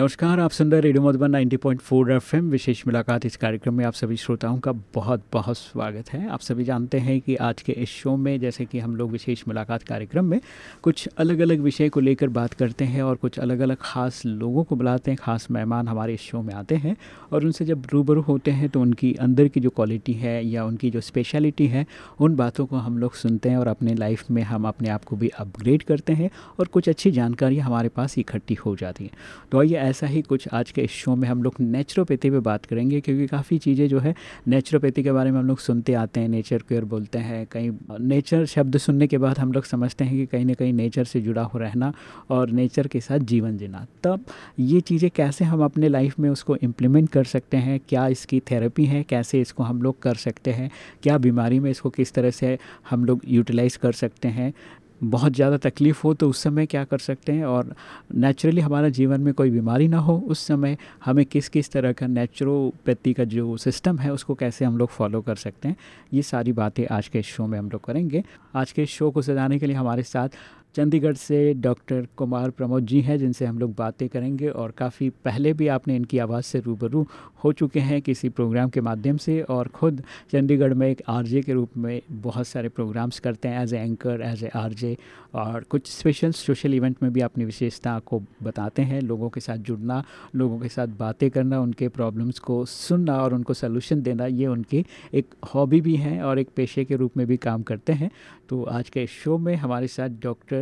नमस्कार, आप सुन रहे रेडियो मधुबन 90.4 एफएम। विशेष मुलाकात इस कार्यक्रम में आप सभी श्रोताओं का बहुत बहुत स्वागत है। आप सभी जानते हैं कि आज के इस शो में, जैसे कि हम लोग विशेष मुलाकात कार्यक्रम में कुछ अलग अलग विषय को लेकर बात करते हैं और कुछ अलग अलग ख़ास लोगों को बुलाते हैं, ख़ास मेहमान हमारे इस शो में आते हैं और उनसे जब रूबरू होते हैं तो उनकी अंदर की जो क्वालिटी है या उनकी जो स्पेशलिटी है, उन बातों को हम लोग सुनते हैं और अपने लाइफ में हम अपने आप को भी अपग्रेड करते हैं और कुछ अच्छी जानकारी हमारे पास इकट्ठी हो जाती है। तो आइए ऐसा ही कुछ आज के इस शो में हम लोग नेचुरोपैथी पे बात करेंगे, क्योंकि काफ़ी चीज़ें जो है नेचुरोपैथी के बारे में हम लोग सुनते आते हैं नेचर केयर बोलते हैं, कहीं नेचर शब्द सुनने के बाद हम लोग समझते हैं कि कहीं ना कहीं नेचर से जुड़ा हो रहना और नेचर के साथ जीवन जीना। तब ये चीज़ें कैसे हम अपने लाइफ में उसको इम्प्लीमेंट कर सकते हैं, क्या इसकी थेरेपी है, कैसे इसको हम लोग कर सकते हैं, क्या बीमारी में इसको किस तरह से हम लोग यूटिलाइज़ कर सकते हैं बहुत ज़्यादा तकलीफ़ हो तो उस समय क्या कर सकते हैं? और नेचुरली हमारा जीवन में कोई बीमारी ना हो, उस समय हमें किस किस तरह का नेचुरोपैथी का जो सिस्टम है, उसको कैसे हम लोग फॉलो कर सकते हैं? ये सारी बातें आज के शो में हम लोग करेंगे। आज के शो को सजाने के लिए हमारे साथ चंडीगढ़ से डॉक्टर कुमार प्रमोद जी हैं, जिनसे हम लोग बातें करेंगे और काफ़ी पहले भी आपने इनकी आवाज़ से रूबरू हो चुके हैं किसी प्रोग्राम के माध्यम से और ख़ुद चंडीगढ़ में एक आरजे के रूप में बहुत सारे प्रोग्राम्स करते हैं as a anchor, as a RJ और कुछ स्पेशल सोशल इवेंट में भी अपनी विशेषता को बताते हैं। लोगों के साथ जुड़ना, लोगों के साथ बातें करना, उनके प्रॉब्लम्स को सुनना और उनको सोल्यूशन देना, ये उनकी एक हॉबी भी है और एक पेशे के रूप में भी काम करते हैं। तो आज के शो में हमारे साथ डॉक्टर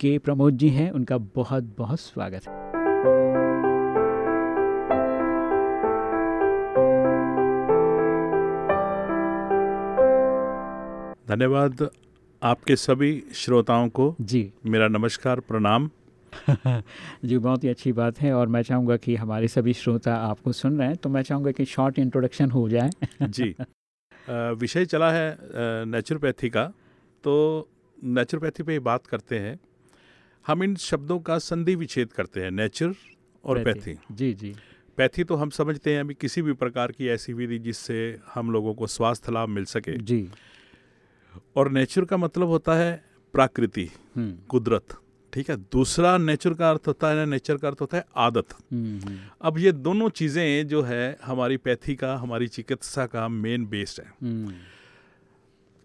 के प्रमोद जी हैं उनका बहुत बहुत स्वागत। है धन्यवाद आपके सभी श्रोताओं को। जी। मेरा नमस्कार प्रणाम। जी बहुत ही अच्छी बात है और मैं चाहूँगा कि हमारे सभी श्रोता आपको सुन रहे हैं तो मैं चाहूँगा कि शॉर्ट इंट्रोडक्शन हो जाए। जी। विषय चला है नेचुरोपैथी का तो नेचुरोपैथी पे बात करते हैं हम इन शब्दों का संधि विच्छेद करते हैं नेचर और पैथी जी जी। पैथी तो हम समझते हैं अभी किसी भी प्रकार की ऐसी विधि जिससे हम लोगों को स्वास्थ्य लाभ मिल सके। जी। और नेचर का मतलब होता है प्राकृति हम्म, कुदरत ठीक है? दूसरा नेचर का अर्थ होता है नेचर का अर्थ होता है आदत। हम्म, हम्म, अब ये दोनों चीज़ें जो है हमारी पैथी का हमारी चिकित्सा का मेन बेस्ड है।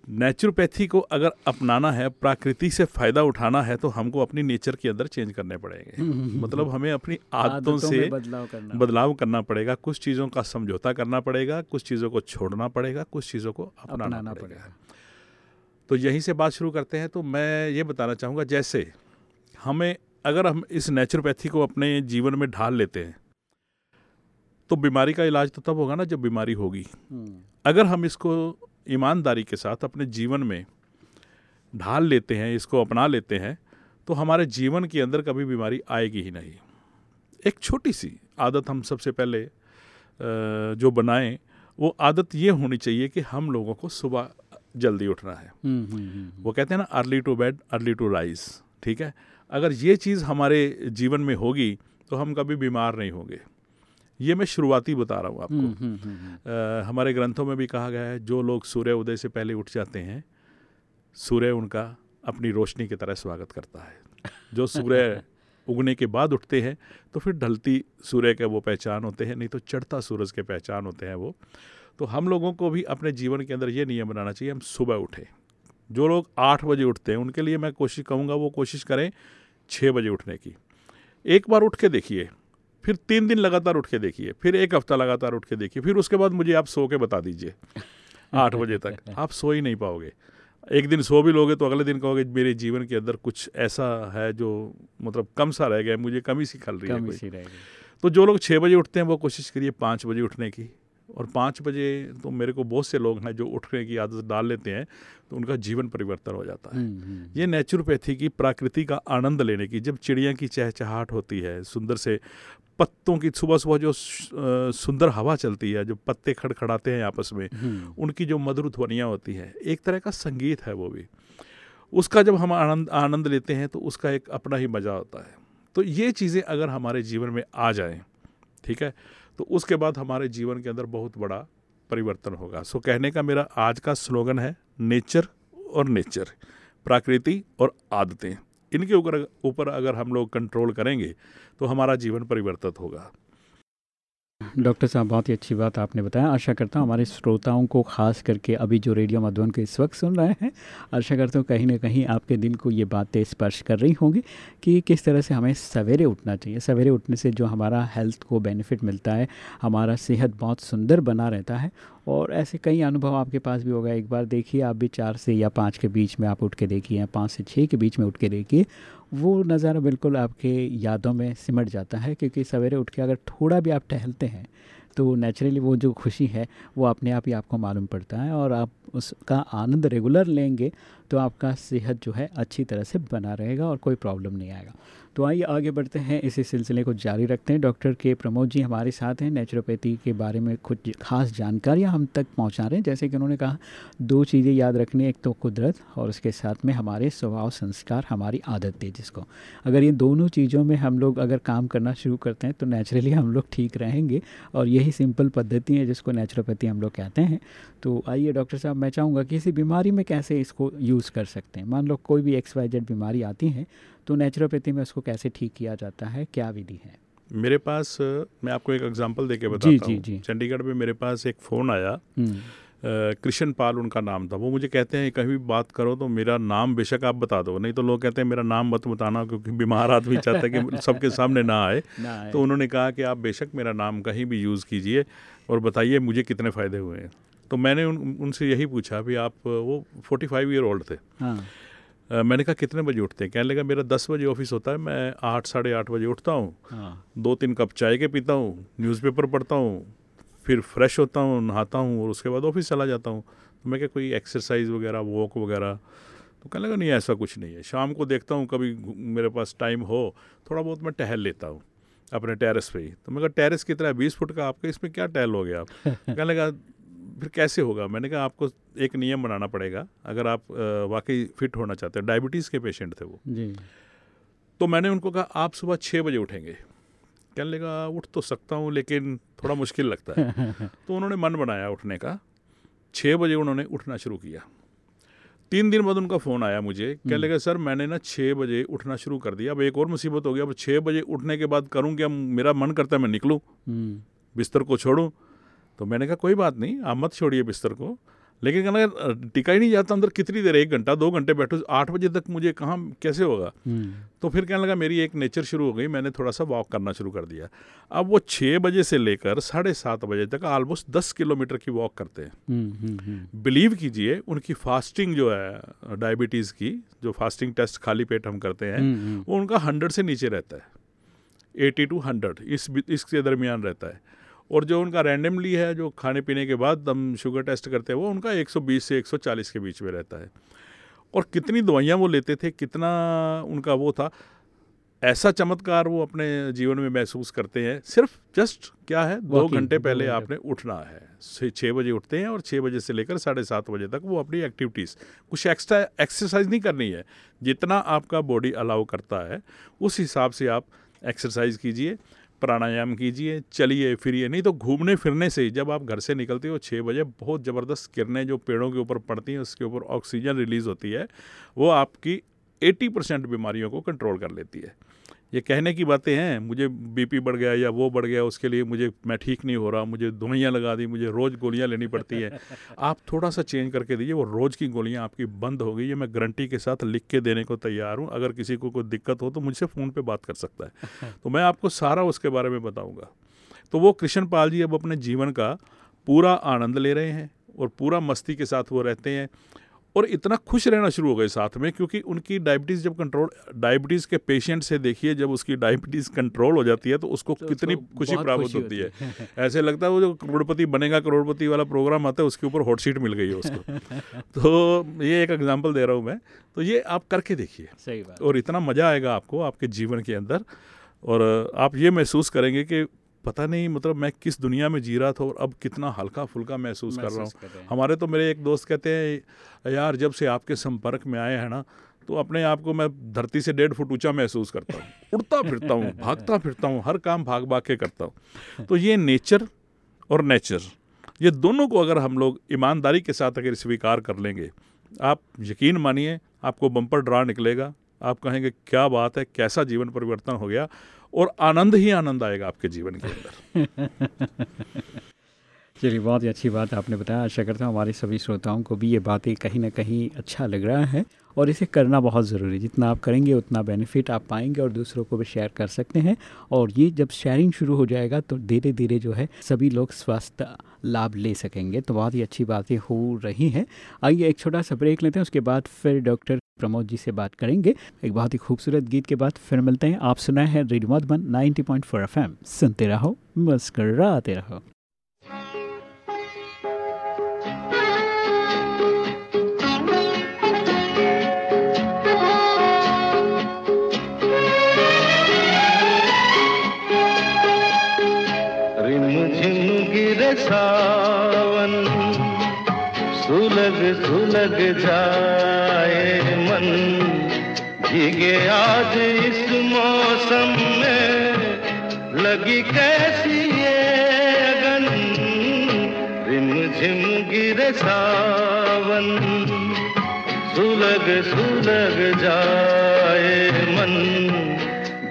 नेचुरोपैथी को अगर अपनाना है प्रकृति से फ़ायदा उठाना है तो हमको अपनी नेचर के अंदर चेंज करने पड़ेंगे। मतलब हमें अपनी आदतों आदतों से बदलाव करना। बदलाव करना पड़ेगा कुछ चीज़ों का समझौता करना पड़ेगा कुछ चीज़ों को छोड़ना पड़ेगा कुछ चीज़ों को अपनाना अपनाना पड़ेगा। पड़ेगा। तो यहीं से बात शुरू करते हैं तो मैं ये बताना चाहूँगा जैसे हमें अगर हम इस नेचुरोपैथी को अपने जीवन में ढाल लेते हैं तो बीमारी का इलाज तो तब होगा ना जब बीमारी होगी। हम्म, अगर हम इसको ईमानदारी के साथ अपने जीवन में ढाल लेते हैं इसको अपना लेते हैं तो हमारे जीवन के अंदर कभी बीमारी आएगी ही नहीं। एक छोटी सी आदत हम सबसे पहले जो बनाएँ वो आदत ये होनी चाहिए कि हम लोगों को सुबह जल्दी उठना है। हम्म, हम्म, हम्म, वो कहते हैं ना early to bed early to rise ठीक है? अगर ये चीज़ हमारे जीवन में होगी तो हम कभी बीमार नहीं होंगे। ये मैं शुरुआती बता रहा हूँ आपको। हम्म, हम्म, अ, हमारे ग्रंथों में भी कहा गया है जो लोग सूर्य उदय से पहले उठ जाते हैं सूर्य उनका अपनी रोशनी की तरह स्वागत करता है। जो सूर्य उगने के बाद उठते हैं तो फिर ढलती सूर्य के वो पहचान होते हैं नहीं तो चढ़ता सूरज के पहचान होते हैं वो। तो हम लोगों को भी अपने जीवन के अंदर ये नियम बनाना चाहिए हम सुबह उठें। जो लोग आठ बजे उठते हैं उनके लिए मैं कोशिश कहूँगा वो कोशिश करें छः बजे उठने की। एक बार उठ के देखिए फिर तीन दिन लगातार उठ के देखिए फिर एक हफ़्ता लगातार उठ के देखिए फिर उसके बाद मुझे आप सो के बता दीजिए। आठ बजे तक। आप सो ही नहीं पाओगे। एक दिन सो भी लोगे तो अगले दिन कहोगे मेरे जीवन के अंदर कुछ ऐसा है जो मतलब कम सा रह गया मुझे कमी सी खल रही है तो जो लोग छः बजे उठते हैं वो कोशिश करिए पाँच बजे उठने की। और पाँच बजे तो मेरे को बहुत से लोग हैं जो उठने की आदत डाल लेते हैं तो उनका जीवन परिवर्तन हो जाता है। हम्म, हम्म, ये नेचुरोपैथी की प्रकृति का आनंद लेने की जब चिड़िया की चहचहाट होती है सुंदर से पत्तों की सुबह सुबह जो सुंदर हवा चलती है जो पत्ते खड़खड़ाते हैं आपस में हम्म, उनकी जो मधुर ध्वनियाँ होती हैं एक तरह का संगीत है वो भी। उसका जब हम आनंद आनंद लेते हैं तो उसका एक अपना ही मज़ा होता है। तो ये चीज़ें अगर हमारे जीवन में आ जाएँ ठीक है तो उसके बाद हमारे जीवन के अंदर बहुत बड़ा परिवर्तन होगा। सो कहने का मेरा आज का स्लोगन है, नेचर और नेचर, प्राकृति और आदतें। इनके ऊपर ऊपर अगर हम लोग कंट्रोल करेंगे तो हमारा जीवन परिवर्तित होगा। डॉक्टर साहब, बहुत ही अच्छी बात आपने बताया। आशा करता हूँ हमारे श्रोताओं को, खास करके अभी जो रेडियो मधुबन को इस वक्त सुन रहे हैं, आशा करता हूँ कहीं ना कहीं आपके दिल को ये बातें स्पर्श कर रही होंगी कि किस तरह से हमें सवेरे उठना चाहिए। सवेरे उठने से जो हमारा हेल्थ को बेनिफिट मिलता है, हमारा सेहत बहुत सुंदर बना रहता है और ऐसे कई अनुभव आपके पास भी होगा। एक बार देखिए, आप भी चार से या पाँच के बीच में आप उठ के देखिए या पाँच से छः के बीच में उठ के देखिए, वो नज़ारा बिल्कुल आपके यादों में सिमट जाता है। क्योंकि सवेरे उठ के अगर थोड़ा भी आप टहलते हैं तो नेचुरली वो जो खुशी है, वो अपने आप ही आपको मालूम पड़ता है और आप उसका आनंद रेगुलर लेंगे। तो आपका सेहत जो है अच्छी तरह से बना रहेगा और कोई प्रॉब्लम नहीं आएगा। तो आइए आगे बढ़ते हैं। इसी सिलसिले को जारी रखते हैं। डॉक्टर के प्रमोद जी हमारे साथ हैं। नेचुरोपैथी के बारे में कुछ खास जानकारियाँ हम तक पहुँचा रहे हैं। जैसे कि उन्होंने कहा, दो चीज़ें याद रखनी एक तो कुदरत और उसके साथ में हमारे स्वभाव संस्कार, हमारी आदतें जिसको। अगर ये दोनों चीज़ों में हम लोग अगर काम करना शुरू करते हैं तो नेचुरली हम लोग ठीक रहेंगे और यही सिंपल पद्धति है जिसको नेचुरोपैथी हम लोग कहते हैं। तो आइए डॉक्टर साहब मैं चाहूँगा किसी बीमारी में कैसे इसको यूज़ कर सकते हैं? मान लो कोई भी एक्स वाई जेड बीमारी आती है तो नेचुरोपैथी में उसको कैसे ठीक किया जाता है? क्या विधि है? मेरे पास मैं आपको एक एग्जांपल देके बताता हूँ। चंडीगढ़ में मेरे पास एक फ़ोन आया। हम्म। कृष्ण पाल उनका नाम था। वो मुझे कहते हैं कहीं भी बात करो तो मेरा नाम बेशक आप बता दो। नहीं तो लोग कहते हैं मेरा नाम मत बताना क्योंकि बीमार आदमी चाहता है कि सबके सामने ना आए। तो उन्होंने कहा कि आप बेशक मेरा नाम कहीं भी यूज़ कीजिए और बताइए मुझे कितने फ़ायदे हुए हैं। तो मैंने उन, उनसे यही पूछा भी आप वो फोर्टी फाइव ईयर ओल्ड थे। हाँ। मैंने कहा कितने बजे उठते हैं? कहने लगा मेरा दस बजे ऑफ़िस होता है मैं आठ साढ़े आठ बजे उठता हूँ। हाँ। दो तीन कप चाय के पीता हूँ न्यूज़पेपर पढ़ता हूँ फिर फ्रेश होता हूँ नहाता हूँ और उसके बाद ऑफ़िस चला जाता हूँ। तो मैं क्या कोई एक्सरसाइज वगैरह वॉक वगैरह? तो कहने लगा नहीं ऐसा कुछ नहीं है। शाम को देखता हूँ कभी मेरे पास टाइम हो थोड़ा बहुत मैं टहल लेता हूँ अपने टेरेस पे ही। तो मैं कहा टेरेस की तरह बीस फुट का आपका इसमें क्या टहल हो गया आप? कहने लगा फिर कैसे होगा? मैंने कहा आपको एक नियम बनाना पड़ेगा अगर आप वाकई फिट होना चाहते हैं। डायबिटीज़ के पेशेंट थे वो। जी। तो मैंने उनको कहा आप सुबह छः बजे उठेंगे। कहने लगा उठ तो सकता हूँ लेकिन थोड़ा मुश्किल लगता है। तो उन्होंने मन बनाया उठने का। छः बजे उन्होंने उठना शुरू किया। तीन दिन बाद उनका फ़ोन आया मुझे। कहने हम्म। लगा सर मैंने ना छः बजे उठना शुरू कर दिया। अब एक और मुसीबत हो गया अब छः बजे उठने के बाद करूँ क्या मेरा मन करता है मैं निकलूँ? हम्म। बिस्तर को छोड़ूँ? तो मैंने कहा कोई बात नहीं आप मत छोड़िए बिस्तर को। लेकिन कहना टिका ही नहीं जाता अंदर कितनी देर एक घंटा दो घंटे बैठो आठ बजे तक मुझे कहाँ कैसे होगा? हम्म। तो फिर कहने लगा मेरी एक नेचर शुरू हो गई मैंने थोड़ा सा वॉक करना शुरू कर दिया। अब वो छः बजे से लेकर साढ़े सात बजे तक ऑलमोस्ट दस किलोमीटर की वॉक करते हैं। बिलीव हम्म, हम्म, कीजिए उनकी फास्टिंग जो है डायबिटीज़ की जो फास्टिंग टेस्ट खाली पेट हम करते हैं वो उनका हंड्रेड से नीचे रहता है। एटी टू हंड्रेड इस इसके दरमियान रहता है। और जो उनका रैंडमली है जो खाने पीने के बाद हम शुगर टेस्ट करते हैं वो उनका 120 से 140 के बीच में रहता है। और कितनी दवाइयाँ वो लेते थे कितना उनका वो था ऐसा चमत्कार वो अपने जीवन में महसूस करते हैं। सिर्फ़ जस्ट क्या है दो घंटे पहले आपने उठना है। छः बजे उठते हैं और छः बजे से लेकर साढ़े सात बजे तक वो अपनी एक्टिविटीज़ कुछ एक्स्ट्रा एक्सरसाइज नहीं करनी है। जितना आपका बॉडी अलाउ करता है उस हिसाब से आप एक्सरसाइज कीजिए। प्राणायाम कीजिए, चलिए फिरिए। नहीं तो घूमने फिरने से जब आप घर से निकलते हो छः बजे बहुत ज़बरदस्त किरणें जो पेड़ों के ऊपर पड़ती हैं, उसके ऊपर ऑक्सीजन रिलीज़ होती है, वो आपकी 80 परसेंट बीमारियों को कंट्रोल कर लेती है। ये कहने की बातें हैं मुझे बीपी बढ़ गया या वो बढ़ गया उसके लिए मुझे मैं ठीक नहीं हो रहा मुझे दवाइयाँ लगा दी मुझे रोज़ गोलियाँ लेनी पड़ती है। आप थोड़ा सा चेंज करके दीजिए वो रोज़ की गोलियाँ आपकी बंद हो गई है मैं गारंटी के साथ लिख के देने को तैयार हूँ। अगर किसी को कोई दिक्कत हो तो मुझसे फ़ोन पर बात कर सकता है। तो मैं आपको सारा उसके बारे में बताऊँगा। तो वो कृष्ण पाल जी अब अपने जीवन का पूरा आनंद ले रहे हैं और पूरा मस्ती के साथ वो रहते हैं। और इतना खुश रहना शुरू हो गए साथ में क्योंकि उनकी डायबिटीज़ जब कंट्रोल डायबिटीज़ के पेशेंट से देखिए जब उसकी डायबिटीज़ कंट्रोल हो जाती है तो उसको तो कितनी खुशी प्राप्त होती है, है। ऐसे लगता है वो जो करोड़पति बनेगा करोड़पति वाला प्रोग्राम आता है उसके ऊपर हॉट सीट मिल गई है उसको। तो ये एक एग्ज़ाम्पल दे रहा हूँ मैं। तो ये आप करके देखिए। सही बात। और इतना मज़ा आएगा आपको आपके जीवन के अंदर। और आप ये महसूस करेंगे कि पता नहीं मतलब मैं किस दुनिया में जी रहा था और अब कितना हल्का फुल्का महसूस, कर रहा हूँ। हमारे तो मेरे एक दोस्त कहते हैं यार जब से आपके संपर्क में आए हैं ना तो अपने आप को मैं धरती से डेढ़ फुट ऊँचा महसूस करता हूँ। उड़ता फिरता हूँ भागता फिरता हूँ हर काम भाग भाग के करता हूँ। तो ये नेचर और नेचर ये दोनों को अगर हम लोग ईमानदारी के साथ अगर स्वीकार कर लेंगे आप यकीन मानिए आपको बम्पर ड्रा निकलेगा आप कहेंगे क्या बात है कैसा जीवन परिवर्तन हो गया? और आनंद ही आनंद आएगा आपके जीवन के अंदर। चलिए, बहुत ही अच्छी बात आपने बताया। आशा करता हूँ हमारे सभी श्रोताओं को भी ये बातें कहीं ना कहीं अच्छा लग रहा है और इसे करना बहुत ज़रूरी है। जितना आप करेंगे, उतना बेनिफिट आप पाएँगे और दूसरों को भी शेयर कर सकते हैं। और ये जब शेयरिंग शुरू हो जाएगा तो धीरे धीरे जो है, सभी लोग स्वास्थ्य लाभ ले सकेंगे। तो बहुत ही अच्छी बातें हो रही हैं। आइए, एक छोटा सा ब्रेक लेते हैं, उसके बाद फिर डॉक्टर प्रमोद जी से बात करेंगे एक बहुत ही खूबसूरत गीत के बाद फिर मिलते हैं। आप सुनाए हैं रेडियो मधुबन 90.4 एफएम। सुनते रहो, मुस्कराते रहो। सावन, सुलग सुलग मन भीगे आज इस मौसम में लगी कैसी ये अगन। रिम झिम गिर सावन। सुलग सुलग जाए मन।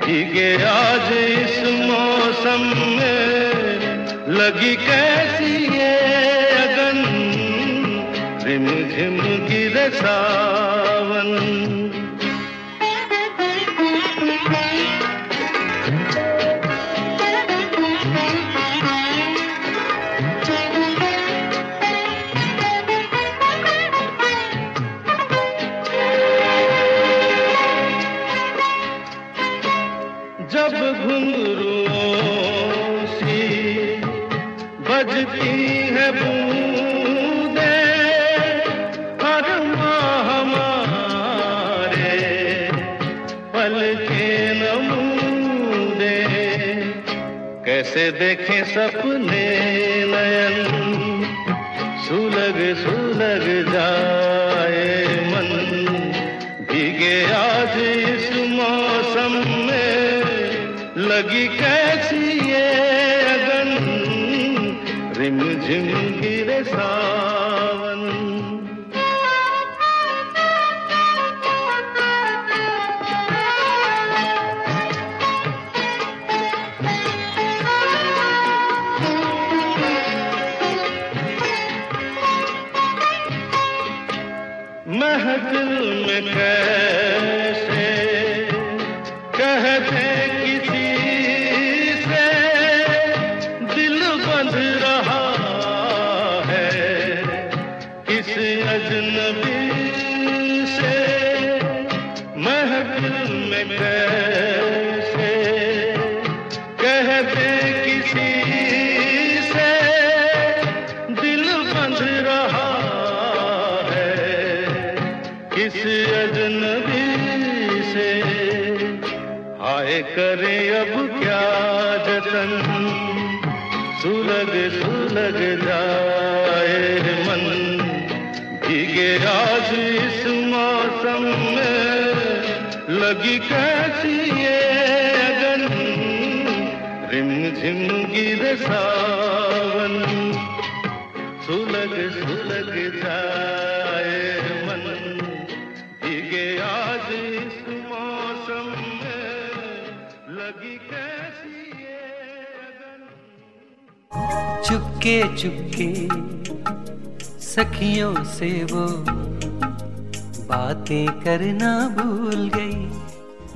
भीगे आज इस मौसम में लगी कैसी ये अगन। रिम झिम गिर सावन। सुलग सुलग जाए मन। भीगे आज इस मौसम में, लगी कैसी ये अगन? रिम झिम गिर सावन, सुलग सुलग जाए मन। आज इस मौसम में लगी कैसी चुपके चुपके सखियों से वो बातें करना भूल गई।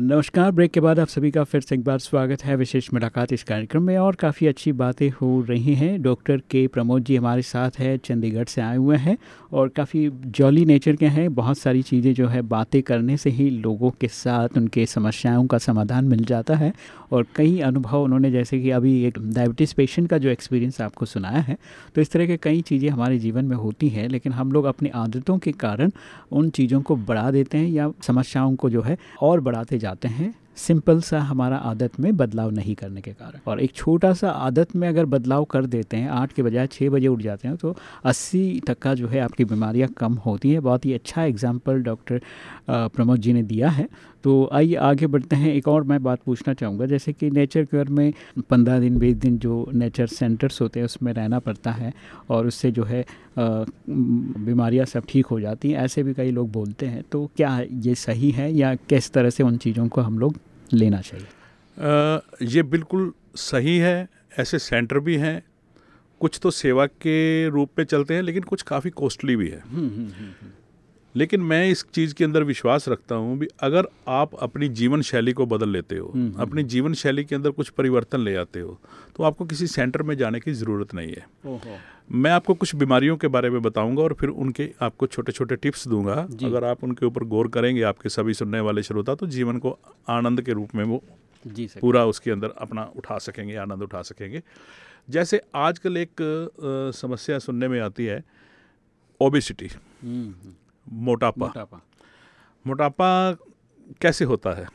नमस्कार, ब्रेक के बाद आप सभी का फिर से एक बार स्वागत है। विशेष मुलाकात इस कार्यक्रम में और काफ़ी अच्छी बातें हो रही हैं। डॉक्टर के प्रमोद जी हमारे साथ है, चंडीगढ़ से आए हुए हैं और काफ़ी जॉली नेचर के हैं। बहुत सारी चीज़ें जो है बातें करने से ही लोगों के साथ उनके समस्याओं का समाधान मिल जाता है और कई अनुभव उन्होंने, जैसे कि अभी एक डायबिटीज़ पेशेंट का जो एक्सपीरियंस आपको सुनाया है तो इस तरह के कई चीज़ें हमारे जीवन में होती हैं, लेकिन हम लोग अपनी आदतों के कारण उन चीज़ों को बढ़ा देते हैं या समस्याओं को जो है और बढ़ाते जाते हैं, सिंपल सा हमारा आदत में बदलाव नहीं करने के कारण। और एक छोटा सा आदत में अगर बदलाव कर देते हैं, आठ के बजाय छः बजे उठ जाते हैं तो अस्सी तक का जो है आपकी बीमारियाँ कम होती हैं। बहुत ही अच्छा एग्ज़ाम्पल डॉक्टर प्रमोद जी ने दिया है। तो आइए आगे बढ़ते हैं। एक और मैं बात पूछना चाहूँगा। जैसे कि नेचर केयर में पंद्रह दिन बीस दिन जो नेचर सेंटर्स होते हैं उसमें रहना पड़ता है और उससे जो है बीमारियाँ सब ठीक हो जाती हैं ऐसे भी कई लोग बोलते हैं। तो क्या ये सही है या किस तरह से उन चीज़ों को हम लोग लेना चाहिए? आ, ये बिल्कुल सही है। ऐसे सेंटर भी हैं। कुछ तो सेवा के रूप में चलते हैं लेकिन कुछ काफ़ी कॉस्टली भी है। हम्म, हम्म, हम्म, लेकिन मैं इस चीज़ के अंदर विश्वास रखता हूँ भी अगर आप अपनी जीवन शैली को बदल लेते हो हम्म, हम्म। अपनी जीवन शैली के अंदर कुछ परिवर्तन ले आते हो तो आपको किसी सेंटर में जाने की ज़रूरत नहीं है। मैं आपको कुछ बीमारियों के बारे में बताऊँगा और फिर उनके आपको छोटे छोटे टिप्स दूँगा। अगर आप उनके ऊपर गौर करेंगे आपके सभी सुनने वाले श्रोता तो जीवन को आनंद के रूप में वो जी पूरा उसके अंदर अपना उठा सकेंगे आनंद उठा सकेंगे। जैसे आजकल एक आ, समस्या सुनने में आती है ओबिसिटी। मोटापा। मोटापा। मोटापा कैसे होता है?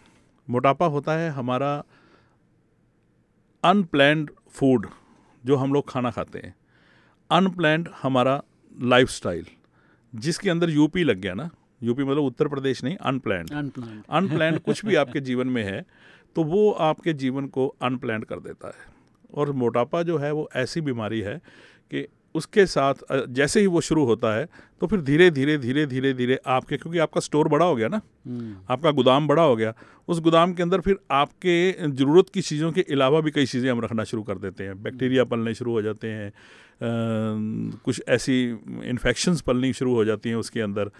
मोटापा होता है हमारा अनप्लैंड फ़ूड जो हम लोग खाना खाते हैं। अनप्लैंड हमारा लाइफस्टाइल जिसके अंदर यूपी लग गया ना। यूपी मतलब उत्तर प्रदेश नहीं अनप्लैंड अनप्लैंड कुछ भी आपके जीवन में है तो वो आपके जीवन को अनप्लैंड कर देता है। और मोटापा जो है वो ऐसी बीमारी है कि उसके साथ जैसे ही वो शुरू होता है तो फिर धीरे धीरे धीरे धीरे धीरे आपके क्योंकि आपका स्टोर बड़ा हो गया ना हम्म। आपका गोदाम बड़ा हो गया उस गोदाम के अंदर फिर आपके ज़रूरत की चीज़ों के अलावा भी कई चीज़ें हम रखना शुरू कर देते हैं बैक्टीरिया पलने शुरू हो जाते हैं आ, कुछ ऐसी इन्फेक्शंस पलनी शुरू हो जाती हैं उसके अंदर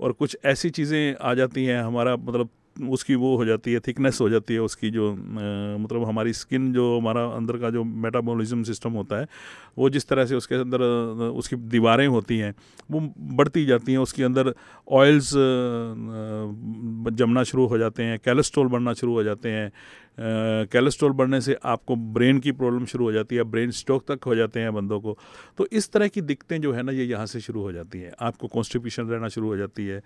और कुछ ऐसी चीज़ें आ जाती हैं हमारा मतलब उसकी वो हो जाती है थिकनेस हो जाती है उसकी जो मतलब हमारी स्किन जो हमारा अंदर का जो मेटाबॉलिज्म सिस्टम होता है, वो जिस तरह से उसके अंदर उसकी दीवारें होती हैं, वो बढ़ती जाती हैं, उसके अंदर ऑयल्स जमना शुरू हो जाते हैं कैलेस्ट्रोल बढ़ना शुरू हो जाते हैं कैलेस्ट्रोल बढ़ने से आपको ब्रेन की प्रॉब्लम शुरू हो जाती है ब्रेन स्ट्रोक तक हो जाते हैं बंदों को। तो इस तरह की दिक्कतें जो है ना, ये यहाँ से शुरू हो जाती हैं, आपको कॉन्स्टिपेशन रहना शुरू हो जाती है।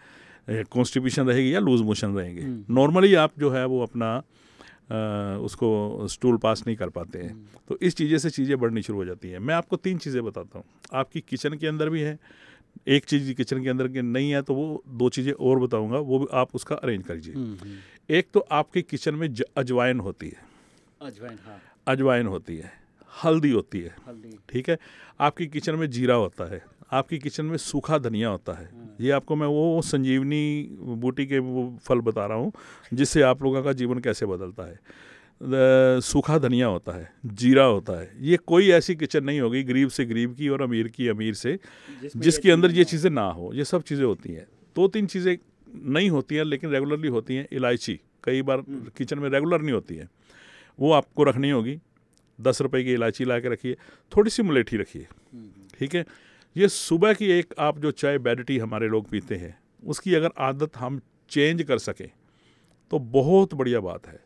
कॉन्स्टिपेशन रहेगी या लूज मोशन रहेंगे। नॉर्मली हम्म। आप जो है वो अपना आ, उसको स्टूल पास नहीं कर पाते हैं। हम्म। तो इस चीज़ें से चीज़ें बढ़नी शुरू हो जाती हैं। मैं आपको तीन चीज़ें बताता हूँ। आपकी किचन के अंदर भी है एक चीज़ किचन के अंदर के नहीं है तो वो दो चीज़ें और बताऊँगा वो भी आप उसका अरेंज करिए। हम्म, एक तो आपके किचन में अजवाइन होती है। अजवाइन हाँ। अजवाइन होती है हल्दी होती है। ठीक है? आपकी किचन में जीरा होता है आपकी किचन में सूखा धनिया होता है। ये आपको मैं वो संजीवनी बूटी के वो फल बता रहा हूँ जिससे आप लोगों का जीवन कैसे बदलता है। सूखा धनिया होता है जीरा होता है। ये कोई ऐसी किचन नहीं होगी गरीब से गरीब की और अमीर की अमीर से जिसके अंदर ये चीज़ें ना हो। ये सब चीज़ें होती हैं। दो तीन चीज़ें नहीं होती हैं लेकिन रेगुलरली होती हैं। इलायची कई बार किचन में रेगुलर नहीं होती है। वो आपको रखनी होगी। दस रुपए की इलायची ला के रखिए। थोड़ी सी मुलेठी रखिए। ठीक है? ये सुबह की एक आप जो चाय बेड टी हमारे लोग पीते हैं उसकी अगर आदत हम चेंज कर सकें तो बहुत बढ़िया बात है।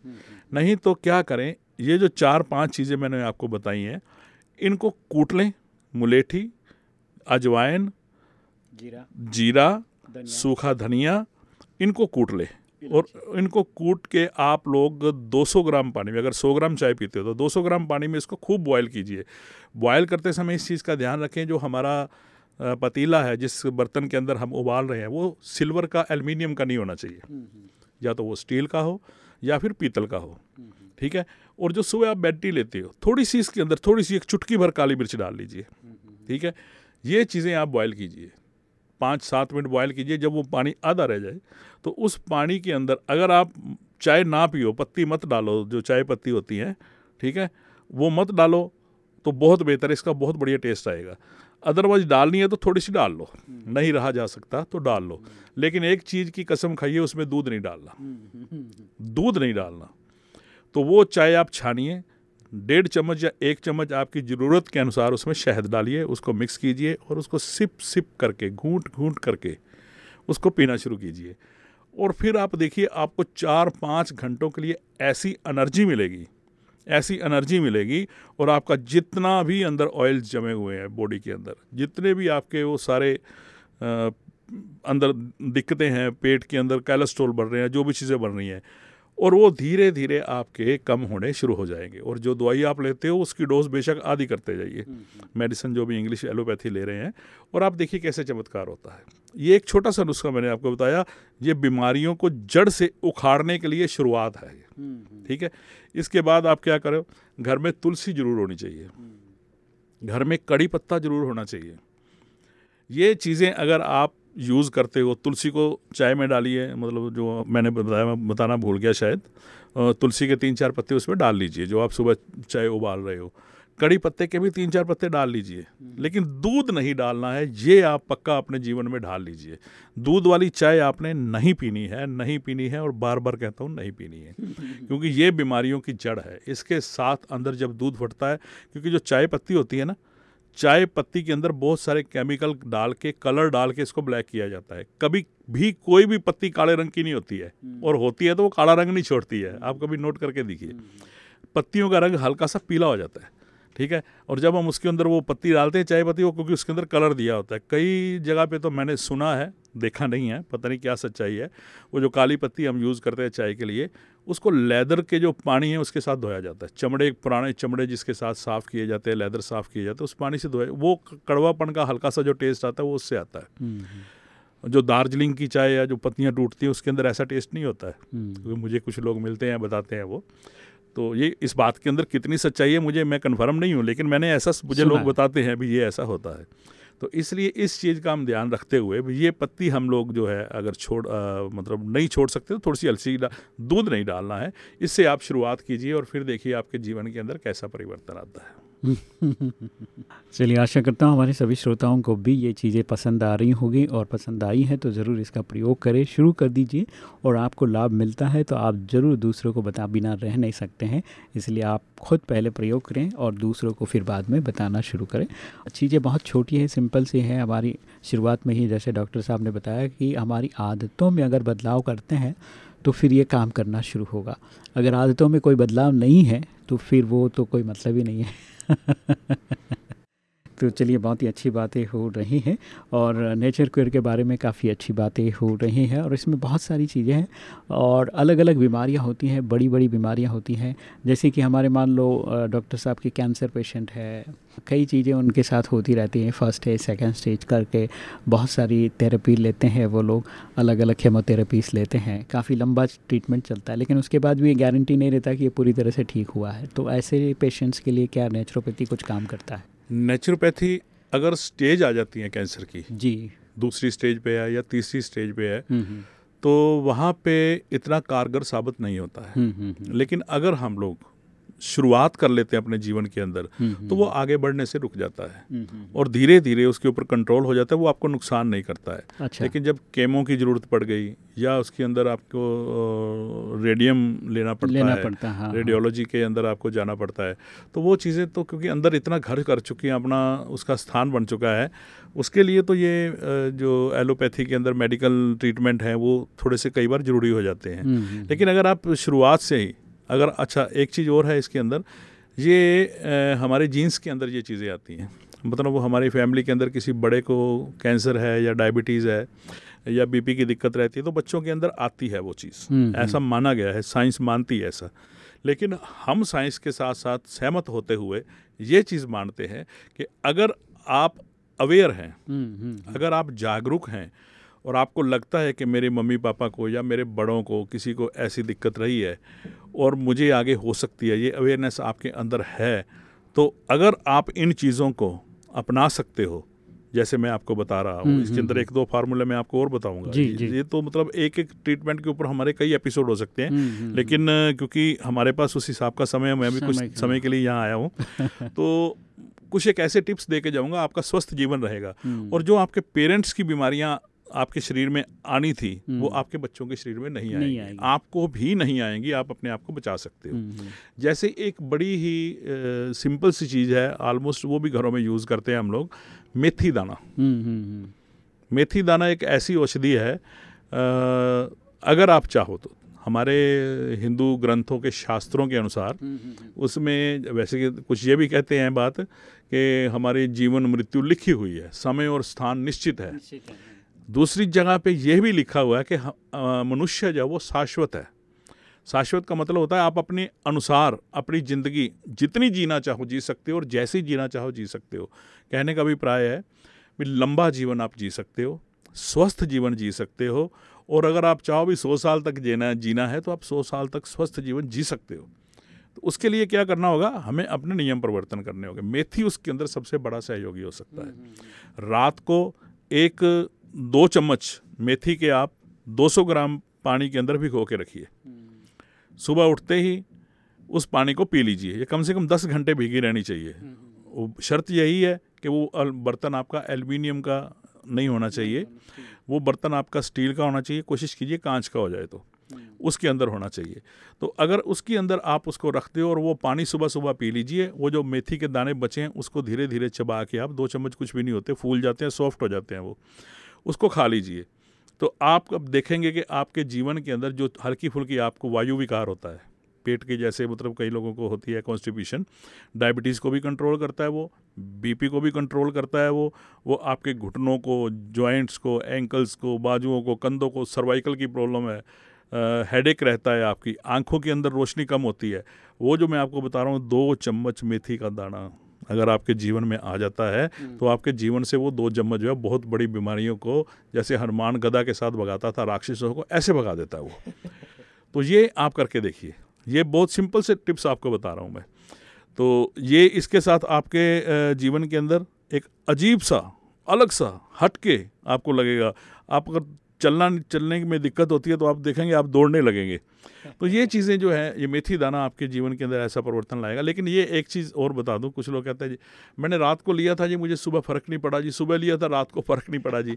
नहीं तो क्या करें ये जो चार पाँच चीज़ें मैंने आपको बताई हैं इनको कूट लें मुलेठी अजवाइन जीरा जीरा सूखा धनिया इनको कूट लें। और इनको कूट के आप लोग 200 ग्राम पानी में अगर 100 ग्राम चाय पीते हो तो 200 ग्राम पानी में इसको खूब बॉयल कीजिए। बॉयल करते समय इस चीज़ का ध्यान रखें जो हमारा पतीला है जिस बर्तन के अंदर हम उबाल रहे हैं वो सिल्वर का एलमिनियम का नहीं होना चाहिए। हम्म, हम्म। या तो वो स्टील का हो या फिर पीतल का हो। हम्म, ठीक है? और जो सुबह आप बैटी लेते हो थोड़ी सी इसके अंदर थोड़ी सी एक चुटकी भर काली मिर्च डाल लीजिए। ठीक है? ये चीज़ें आप बॉयल कीजिए। पाँच सात मिनट बॉयल कीजिए जब वो पानी आधा रह जाए तो उस पानी के अंदर अगर आप चाय ना पियो पत्ती मत डालो जो चाय पत्ती होती है ठीक है वो मत डालो तो बहुत बेहतर इसका बहुत बढ़िया टेस्ट आएगा। अदरवाइज़ डालनी है तो थोड़ी सी डाल लो नहीं रहा जा सकता तो डाल लो लेकिन एक चीज़ की कसम खाइए उसमें दूध नहीं डालना। दूध नहीं डालना। तो वो चाय आप छानिए डेढ़ चम्मच या एक चम्मच आपकी ज़रूरत के अनुसार उसमें शहद डालिए उसको मिक्स कीजिए और उसको सिप सिप करके घूंट घूंट करके उसको पीना शुरू कीजिए। और फिर आप देखिए आपको चार पाँच घंटों के लिए ऐसी एनर्जी मिलेगी ऐसी एनर्जी मिलेगी और आपका जितना भी अंदर ऑयल्स जमे हुए हैं बॉडी के अंदर जितने भी आपके वो सारे आ, अंदर दिक्कतें हैं पेट के अंदर कैलेस्ट्रोल बढ़ रहे हैं जो भी चीज़ें बढ़ रही हैं और वो धीरे धीरे आपके कम होने शुरू हो जाएँगे। और जो दवाई आप लेते हो उसकी डोज बेशक आधी करते जाइए। मेडिसिन जो भी इंग्लिश एलोपैथी ले रहे हैं। और आप देखिए कैसे चमत्कार होता है। ये एक छोटा सा नुस्खा मैंने आपको बताया ये बीमारियों को जड़ से उखाड़ने के लिए शुरुआत है ये। ठीक है? इसके बाद आप क्या करो घर में तुलसी ज़रूर होनी चाहिए। घर में कड़ी पत्ता ज़रूर होना चाहिए। ये चीज़ें अगर आप यूज़ करते हो तुलसी को चाय में डालिए मतलब जो मैंने बताया मैं बताना भूल गया शायद तुलसी के तीन चार पत्ते उसमें डाल लीजिए जो आप सुबह चाय उबाल रहे हो। कड़ी पत्ते के भी तीन चार पत्ते डाल लीजिए लेकिन दूध नहीं डालना है ये आप पक्का अपने जीवन में ढाल लीजिए। दूध वाली चाय आपने नहीं पीनी है नहीं पीनी है और बार बार कहता हूँ नहीं पीनी है क्योंकि ये बीमारियों की जड़ है। इसके साथ अंदर जब दूध फटता है क्योंकि जो चाय पत्ती होती है ना चाय पत्ती के अंदर बहुत सारे केमिकल डाल के कलर डाल के इसको ब्लैक किया जाता है। कभी भी कोई भी पत्ती काले रंग की नहीं होती है। और होती है तो वो काला रंग नहीं छोड़ती है। आप कभी नोट करके देखिए। पत्तियों का रंग हल्का सा पीला हो जाता है। ठीक है? और जब हम उसके अंदर वो पत्ती डालते हैं चाय पत्ती वो क्योंकि उसके अंदर कलर दिया होता है। कई जगह पे तो मैंने सुना है देखा नहीं है पता नहीं क्या सच्चाई है। वो जो काली पत्ती हम यूज़ करते हैं चाय के लिए उसको लेदर के जो पानी है उसके साथ धोया जाता है। चमड़े पुराने चमड़े जिसके साथ साफ़ किए जाते हैं लेदर साफ़ किए जाते हैं उस पानी से धोया वो कड़वापन का हल्का सा जो टेस्ट आता है वो उससे आता है। जो दार्जिलिंग की चाय या जो पत्तियाँ टूटती हैं उसके अंदर ऐसा टेस्ट नहीं होता है। क्योंकि मुझे कुछ लोग मिलते हैं बताते हैं वो। तो ये इस बात के अंदर कितनी सच्चाई है मुझे मैं कन्फर्म नहीं हूँ लेकिन मैंने ऐसा मुझे लोग बताते हैं भी ये ऐसा होता है। तो इसलिए इस चीज़ का हम ध्यान रखते हुए भी ये पत्ती हम लोग जो है अगर छोड़ आ, मतलब नहीं छोड़ सकते तो थोड़ी सी अलसी दूध नहीं डालना है। इससे आप शुरुआत कीजिए और फिर देखिए आपके जीवन के अंदर कैसा परिवर्तन आता है। चलिए, आशा करता हूँ हमारे सभी श्रोताओं को भी ये चीज़ें पसंद आ रही होगी और पसंद आई हैं तो ज़रूर इसका प्रयोग करें, शुरू कर दीजिए और आपको लाभ मिलता है तो आप ज़रूर दूसरों को बता, बिना रह नहीं सकते हैं, इसलिए आप खुद पहले प्रयोग करें और दूसरों को फिर बाद में बताना शुरू करें। चीज़ें बहुत छोटी है, सिंपल सी है, हमारी शुरुआत में ही जैसे डॉक्टर साहब ने बताया कि हमारी आदतों में अगर बदलाव करते हैं तो फिर ये काम करना शुरू होगा। अगर आदतों में कोई बदलाव नहीं है तो फिर वो तो कोई मतलब ही नहीं है। तो चलिए बहुत ही अच्छी बातें हो रही हैं और नेचर केयर के बारे में काफ़ी अच्छी बातें हो रही हैं और इसमें बहुत सारी चीज़ें हैं और अलग अलग बीमारियाँ होती हैं बड़ी बड़ी बीमारियाँ होती हैं। जैसे कि हमारे मान लो डॉक्टर साहब के कैंसर पेशेंट है, कई चीज़ें उनके साथ होती रहती हैं। फ़र्स्ट स्टेज सेकेंड स्टेज करके बहुत सारी थेरेपी लेते हैं वो लोग अलग अलग केमोथेरेपीज लेते हैं। काफ़ी लंबा ट्रीटमेंट चलता है, लेकिन उसके बाद भी गारंटी नहीं रहता कि ये पूरी तरह से ठीक हुआ है। तो ऐसे पेशेंट्स के लिए क्या नेचुरोपैथी कुछ काम करता है? नेचुरोपैथी अगर स्टेज आ जाती है कैंसर की जी। दूसरी स्टेज पे है या तीसरी स्टेज पे है हम्म हम्म, तो वहाँ पे इतना कारगर साबित नहीं होता है। हम्म। लेकिन अगर हम लोग शुरुआत कर लेते हैं अपने जीवन के अंदर हम्म, तो वो आगे बढ़ने से रुक जाता है। हम्म, हम्म, और धीरे धीरे उसके ऊपर कंट्रोल हो जाता है वो आपको नुकसान नहीं करता है। अच्छा। लेकिन जब केमो की ज़रूरत पड़ गई या उसके अंदर आपको रेडियम लेना पड़ता लेना है पड़ता है हाँ, हाँ। रेडियोलॉजी के अंदर आपको जाना पड़ता है तो वो चीज़ें तो क्योंकि अंदर इतना घर कर चुकी हैं अपना उसका स्थान बन चुका है उसके लिए तो ये जो एलोपैथी के अंदर मेडिकल ट्रीटमेंट है वो थोड़े से कई बार ज़रूरी हो जाते हैं। हम्म, हम्म, लेकिन अगर आप शुरुआत से ही अगर अच्छा एक चीज़ और है इसके अंदर ये अ, हमारे जीन्स के अंदर ये चीज़ें आती हैं। मतलब वो हमारी फैमिली के अंदर किसी बड़े को कैंसर है या डायबिटीज़ है या बीपी की दिक्कत रहती है तो बच्चों के अंदर आती है वो चीज़। हम्म, ऐसा माना गया है साइंस मानती है ऐसा। लेकिन हम साइंस के साथ साथ सहमत होते हुए ये चीज़ मानते हैं कि अगर आप अवेयर हैं हम्म, हम्म, अगर आप जागरूक हैं और आपको लगता है कि मेरे मम्मी पापा को या मेरे बड़ों को किसी को ऐसी दिक्कत रही है और मुझे आगे हो सकती है ये अवेयरनेस आपके अंदर है तो अगर आप इन चीज़ों को अपना सकते हो जैसे मैं आपको बता रहा हूँ हम्म, इसके अंदर एक दो फार्मूले मैं आपको और बताऊँगा। जी, ये- जी। ये तो मतलब एक एक ट्रीटमेंट के ऊपर हमारे कई एपिसोड हो सकते हैं हम्म, हम्म, लेकिन क्योंकि हमारे पास उस हिसाब का समय है, मैं भी कुछ समय के लिए यहाँ आया हूँ तो कुछ एक ऐसे टिप्स दे के जाऊँगा आपका स्वस्थ जीवन रहेगा। हम्म, और जो आपके पेरेंट्स की बीमारियाँ आपके शरीर में आनी थी वो हम्म। आपके बच्चों के शरीर में नहीं नहीं आएँगी। आपको भी नहीं आएँगी आप अपने आप को बचा सकते हो। हम्म, हम्म, जैसे एक बड़ी ही सिंपल सी चीज़ है ऑलमोस्ट वो भी घरों में यूज़ करते हैं हम लोग मेथी दाना। मेथी दाना एक ऐसी औषधि है अ, अगर आप चाहो तो। हमारे हिंदू ग्रंथों के शास्त्रों के अनुसार उसमें वैसे कि कुछ ये भी कहते हैं बात कि हमारी जीवन मृत्यु लिखी हुई है समय और स्थान निश्चित है। निश्चित है। दूसरी जगह पे यह भी लिखा हुआ है कि मनुष्य जो है वो शाश्वत है। शाश्वत का मतलब होता है आप अपने अनुसार अपनी ज़िंदगी जितनी जीना चाहो जी सकते हो और जैसी जीना चाहो जी सकते हो। कहने का अभिप्राय है भी लंबा जीवन आप जी सकते हो स्वस्थ जीवन जी सकते हो और अगर आप चाहो भी सौ साल तक जीना जीना है तो आप सौ साल तक स्वस्थ जीवन जी सकते हो। तो उसके लिए क्या करना होगा? हमें अपने नियम परिवर्तन करने होंगे। मेथी उसके अंदर सबसे बड़ा सहयोगी हो सकता है। रात को एक दो चम्मच मेथी के आप 200 ग्राम पानी के अंदर भिगो के रखिए। सुबह उठते ही उस पानी को पी लीजिए। ये कम से कम दस घंटे भीगी रहनी चाहिए। वो शर्त यही है कि वो बर्तन आपका एल्युमिनियम का नहीं होना चाहिए। वो बर्तन आपका स्टील का होना चाहिए। कोशिश कीजिए कांच का हो जाए तो। उसके अंदर होना चाहिए। तो अगर उसके अंदर आप उसको रखते हो और वो पानी सुबह सुबह पी लीजिए, वो जो मेथी के दाने बचे हैं, उसको धीरे धीरे चबा के आप दो चम्मच कुछ भी नहीं होते, फूल जाते हैं, सॉफ्ट हो जाते हैं वो। उसको खा लीजिए। तो आप अब देखेंगे कि आपके जीवन के अंदर जो हल्की फुल्की आपको वायु विकार होता है, पेट के जैसे मतलब कई लोगों को होती है कॉन्स्टिपेशन डायबिटीज़ को भी कंट्रोल करता है वो बीपी को भी कंट्रोल करता है वो वो आपके घुटनों को जॉइंट्स को एंकल्स को, बाजुओं को, कंधों को सर्वाइकल की प्रॉब्लम है हेडेक रहता है आपकी, आँखों के अंदर रोशनी कम होती है। वो जो मैं आपको बता रहा हूँ, दो चम्मच मेथी का दाना। अगर आपके जीवन में आ जाता है तो आपके जीवन से वो दो चम्मच जो है बहुत बड़ी बीमारियों को जैसे हनुमान गदा के साथ भगाता था राक्षसों को ऐसे भगा देता है वो। तो ये आप करके देखिए। ये बहुत सिंपल से टिप्स आपको बता रहा हूँ मैं। तो ये इसके साथ आपके जीवन के अंदर एक अजीब सा अलग सा हटके आपको लगेगा। आप अगर चलना चलने में दिक्कत होती है तो आप देखेंगे आप दौड़ने लगेंगे। तो ये चीज़ें जो है ये मेथी दाना आपके जीवन के अंदर ऐसा परिवर्तन लाएगा। लेकिन ये एक चीज़ और बता दूँ कुछ लोग कहते हैं जी मैंने रात को लिया था जी मुझे सुबह फ़र्क नहीं पड़ा जी सुबह लिया था रात को फ़र्क नहीं पड़ा जी।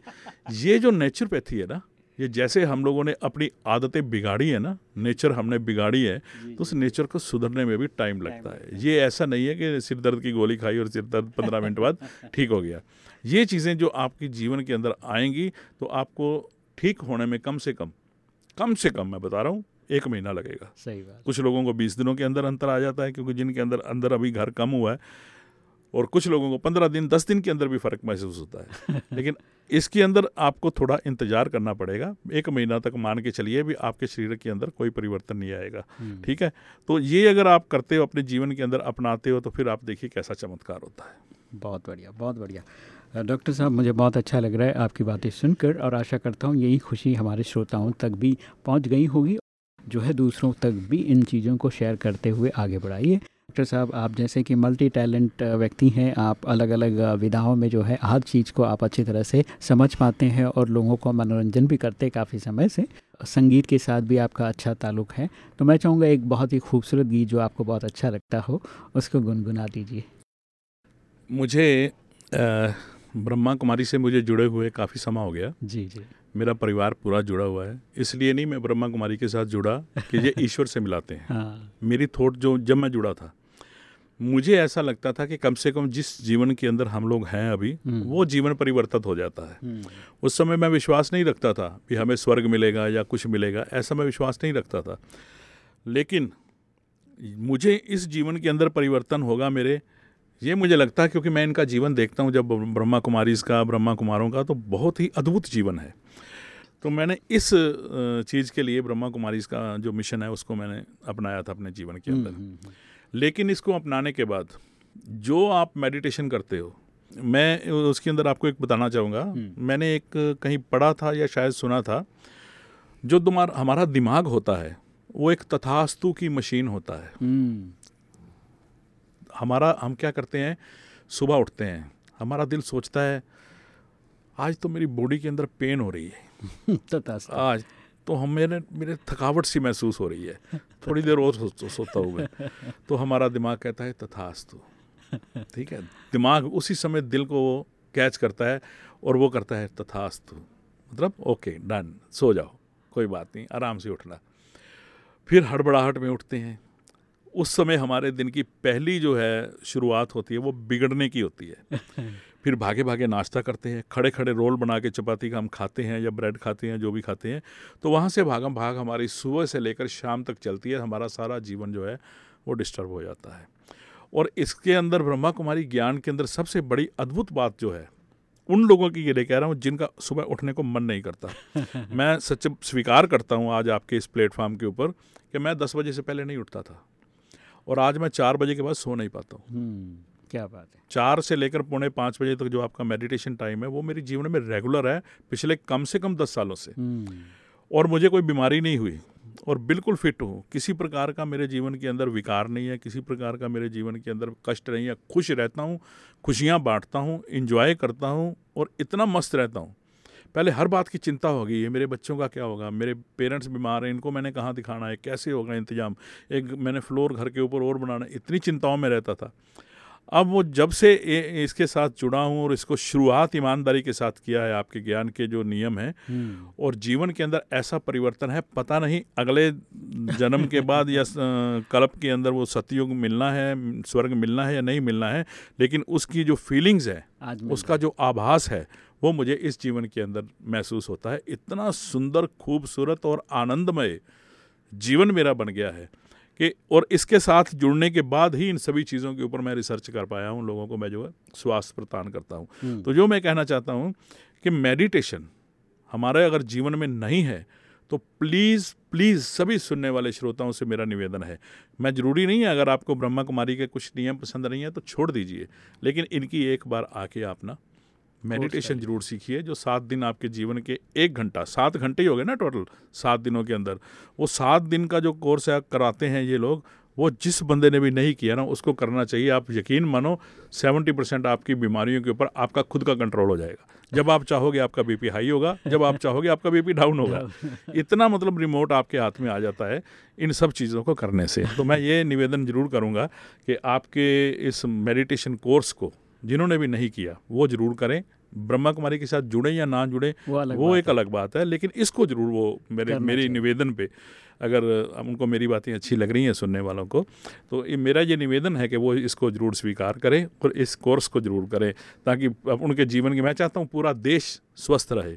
ये जो नेचुरोपैथी है ना ये जैसे हम लोगों ने अपनी आदतें बिगाड़ी है ना नेचर हमने बिगाड़ी है तो उस नेचर को सुधरने में भी टाइम लगता है। ये ऐसा नहीं है कि सिर दर्द की गोली खाई और सिर दर्द पंद्रह मिनट बाद ठीक हो गया। ये चीज़ें जो आपकी जीवन के अंदर आएँगी तो आपको ठीक होने में कम से कम कम से कम मैं बता रहा हूँ एक महीना लगेगा। सही बात। कुछ लोगों को बीस दिनों के अंदर अंतर आ जाता है क्योंकि जिनके अंदर अंदर अभी घर कम हुआ है और कुछ लोगों को पंद्रह दिन दस दिन के अंदर भी फ़र्क महसूस होता है। लेकिन इसके अंदर आपको थोड़ा इंतज़ार करना पड़ेगा। एक महीना तक मान के चलिए भी आपके शरीर के अंदर कोई परिवर्तन नहीं आएगा ठीक है? तो ये अगर आप करते हो अपने जीवन के अंदर अपनाते हो तो फिर आप देखिए कैसा चमत्कार होता है। बहुत बढ़िया बहुत बढ़िया। डॉक्टर साहब, मुझे बहुत अच्छा लग रहा है आपकी बातें सुनकर और आशा करता हूँ यही खुशी हमारे श्रोताओं तक भी पहुँच गई होगी, जो है दूसरों तक भी इन चीज़ों को शेयर करते हुए आगे बढ़ाइए। डॉक्टर साहब, आप जैसे कि मल्टी टैलेंट व्यक्ति हैं, आप अलग अलग विधाओं में जो है हर चीज़ को आप अच्छी तरह से समझ पाते हैं और लोगों को मनोरंजन भी करते हैं काफ़ी समय से। संगीत के साथ भी आपका अच्छा ताल्लुक है तो मैं चाहूँगा एक बहुत ही खूबसूरत गीत जो आपको बहुत अच्छा लगता हो, उसको गुनगुना दीजिए। मुझे ब्रह्मा कुमारी से मुझे जुड़े हुए काफ़ी समय हो गया। जी जी। मेरा परिवार पूरा जुड़ा हुआ है। इसलिए नहीं मैं ब्रह्मा कुमारी के साथ जुड़ा कि ये ईश्वर से मिलाते हैं। हाँ। मेरी थॉट जो जब मैं जुड़ा था मुझे ऐसा लगता था कि कम से कम जिस जीवन के अंदर हम लोग हैं अभी हम्म। वो जीवन परिवर्तित हो जाता है। हम्म, उस समय मैं विश्वास नहीं रखता था कि हमें स्वर्ग मिलेगा या कुछ मिलेगा ऐसा मैं विश्वास नहीं रखता था। लेकिन मुझे इस जीवन के अंदर परिवर्तन होगा मेरे ये मुझे लगता है क्योंकि मैं इनका जीवन देखता हूँ जब ब्रह्मा कुमारी का ब्रह्मा कुमारों का तो बहुत ही अद्भुत जीवन है। तो मैंने इस चीज़ के लिए ब्रह्मा कुमारी का जो मिशन है उसको मैंने अपनाया था अपने जीवन के अंदर। हम्म, हम्म, लेकिन इसको अपनाने के बाद जो आप मेडिटेशन करते हो मैं उसके अंदर आपको एक बताना चाहूँगा। मैंने एक कहीं पढ़ा था या शायद सुना था जो तुम्हारा हमारा दिमाग होता है वो एक तथास्तु की मशीन होता है। हम्म, हमारा हम क्या करते हैं सुबह उठते हैं हमारा दिल सोचता है आज तो मेरी बॉडी के अंदर पेन हो रही है। तथास्तु। आज तो हम मेरे मेरे थकावट सी महसूस हो रही है। थोड़ी देर और सो, सोता हूँ मैं। तो हमारा दिमाग कहता है तथास्तु। ठीक है? दिमाग उसी समय दिल को वो कैच करता है और वो करता है तथास्तु। मतलब ओके डन सो जाओ कोई बात नहीं आराम से उठना। फिर हड़बड़ाहट में उठते हैं। उस समय हमारे दिन की पहली जो है शुरुआत होती है वो बिगड़ने की होती है। फिर भागे भागे नाश्ता करते हैं खड़े खड़े रोल बना के चपाती का हम खाते हैं या ब्रेड खाते हैं जो भी खाते हैं तो वहाँ से भागम भाग हमारी सुबह से लेकर शाम तक चलती है हमारा सारा जीवन जो है वो डिस्टर्ब हो जाता है। और इसके अंदर ब्रह्मा कुमारी ज्ञान के अंदर सबसे बड़ी अद्भुत बात जो है उन लोगों के लिए कह रहा हूँ जिनका सुबह उठने को मन नहीं करता। मैं सच स्वीकार करता हूँ आज आपके इस प्लेटफॉर्म के ऊपर कि मैं दस बजे से पहले नहीं उठता था। और आज मैं चार बजे के बाद सो नहीं पाता हूँ। हम्म, क्या बात है। चार से लेकर पौने पाँच बजे तक जो आपका मेडिटेशन टाइम है वो मेरे जीवन में रेगुलर है पिछले कम से कम दस सालों से। हम्म, और मुझे कोई बीमारी नहीं हुई और बिल्कुल फिट हूँ। किसी प्रकार का मेरे जीवन के अंदर विकार नहीं है किसी प्रकार का मेरे जीवन के अंदर कष्ट नहीं है। खुश रहता हूँ खुशियाँ बांटता हूँ इंजॉय करता हूँ और इतना मस्त रहता हूँ। पहले हर बात की चिंता हो गई है मेरे बच्चों का क्या होगा? मेरे पेरेंट्स बीमार हैं इनको मैंने कहाँ दिखाना है? कैसे होगा इंतज़ाम? एक मैंने फ्लोर घर के ऊपर और बनाना इतनी चिंताओं में रहता था। अब वो जब से इसके साथ जुड़ा हूँ और इसको शुरुआत ईमानदारी के साथ किया है आपके ज्ञान के जो नियम हैं हम्म, और जीवन के अंदर ऐसा परिवर्तन है पता नहीं अगले जन्म के बाद या कल्प के अंदर वो सतयुग मिलना है स्वर्ग मिलना है या नहीं मिलना है लेकिन उसकी जो फीलिंग्स है उसका जो आभास है वो मुझे इस जीवन के अंदर महसूस होता है। इतना सुंदर खूबसूरत और आनंदमय जीवन मेरा बन गया है कि और इसके साथ जुड़ने के बाद ही इन सभी चीज़ों के ऊपर मैं रिसर्च कर पाया हूँ लोगों को मैं जो है स्वास्थ्य प्रदान करता हूँ। हम्म, तो जो मैं कहना चाहता हूँ कि मेडिटेशन हमारे अगर जीवन में नहीं है तो प्लीज़ प्लीज़ सभी सुनने वाले श्रोताओं से मेरा निवेदन है। मैं ज़रूरी नहीं है अगर आपको ब्रह्मा कुमारी के कुछ नियम पसंद नहीं है तो छोड़ दीजिए। लेकिन इनकी एक बार आके आप ना मेडिटेशन ज़रूर सीखिए जो सात दिन आपके जीवन के एक घंटा सात घंटे ही हो गए ना टोटल सात दिनों के अंदर। वो सात दिन का जो कोर्स है कराते हैं ये लोग वो जिस बंदे ने भी नहीं किया ना उसको करना चाहिए। आप यकीन मानो सेवेंटी परसेंट आपकी बीमारियों के ऊपर आपका खुद का कंट्रोल हो जाएगा। जब आप चाहोगे आपका बीपी हाई होगा जब आप चाहोगे आपका बीपी डाउन होगा। इतना मतलब रिमोट आपके हाथ में आ जाता है इन सब चीज़ों को करने से। तो मैं ये निवेदन ज़रूर करूँगा कि आपके इस मेडिटेशन कोर्स को जिन्होंने भी नहीं किया वो ज़रूर करें। ब्रह्मा कुमारी के साथ जुड़े या ना जुड़े वो वो एक अलग बात है लेकिन इसको ज़रूर वो मेरे मेरे निवेदन पे अगर उनको मेरी बातें अच्छी लग रही हैं सुनने वालों को तो ये मेरा ये निवेदन है कि वो इसको ज़रूर स्वीकार करें और इस कोर्स को ज़रूर करें ताकि उनके जीवन के मैं चाहता हूँ पूरा देश स्वस्थ रहे।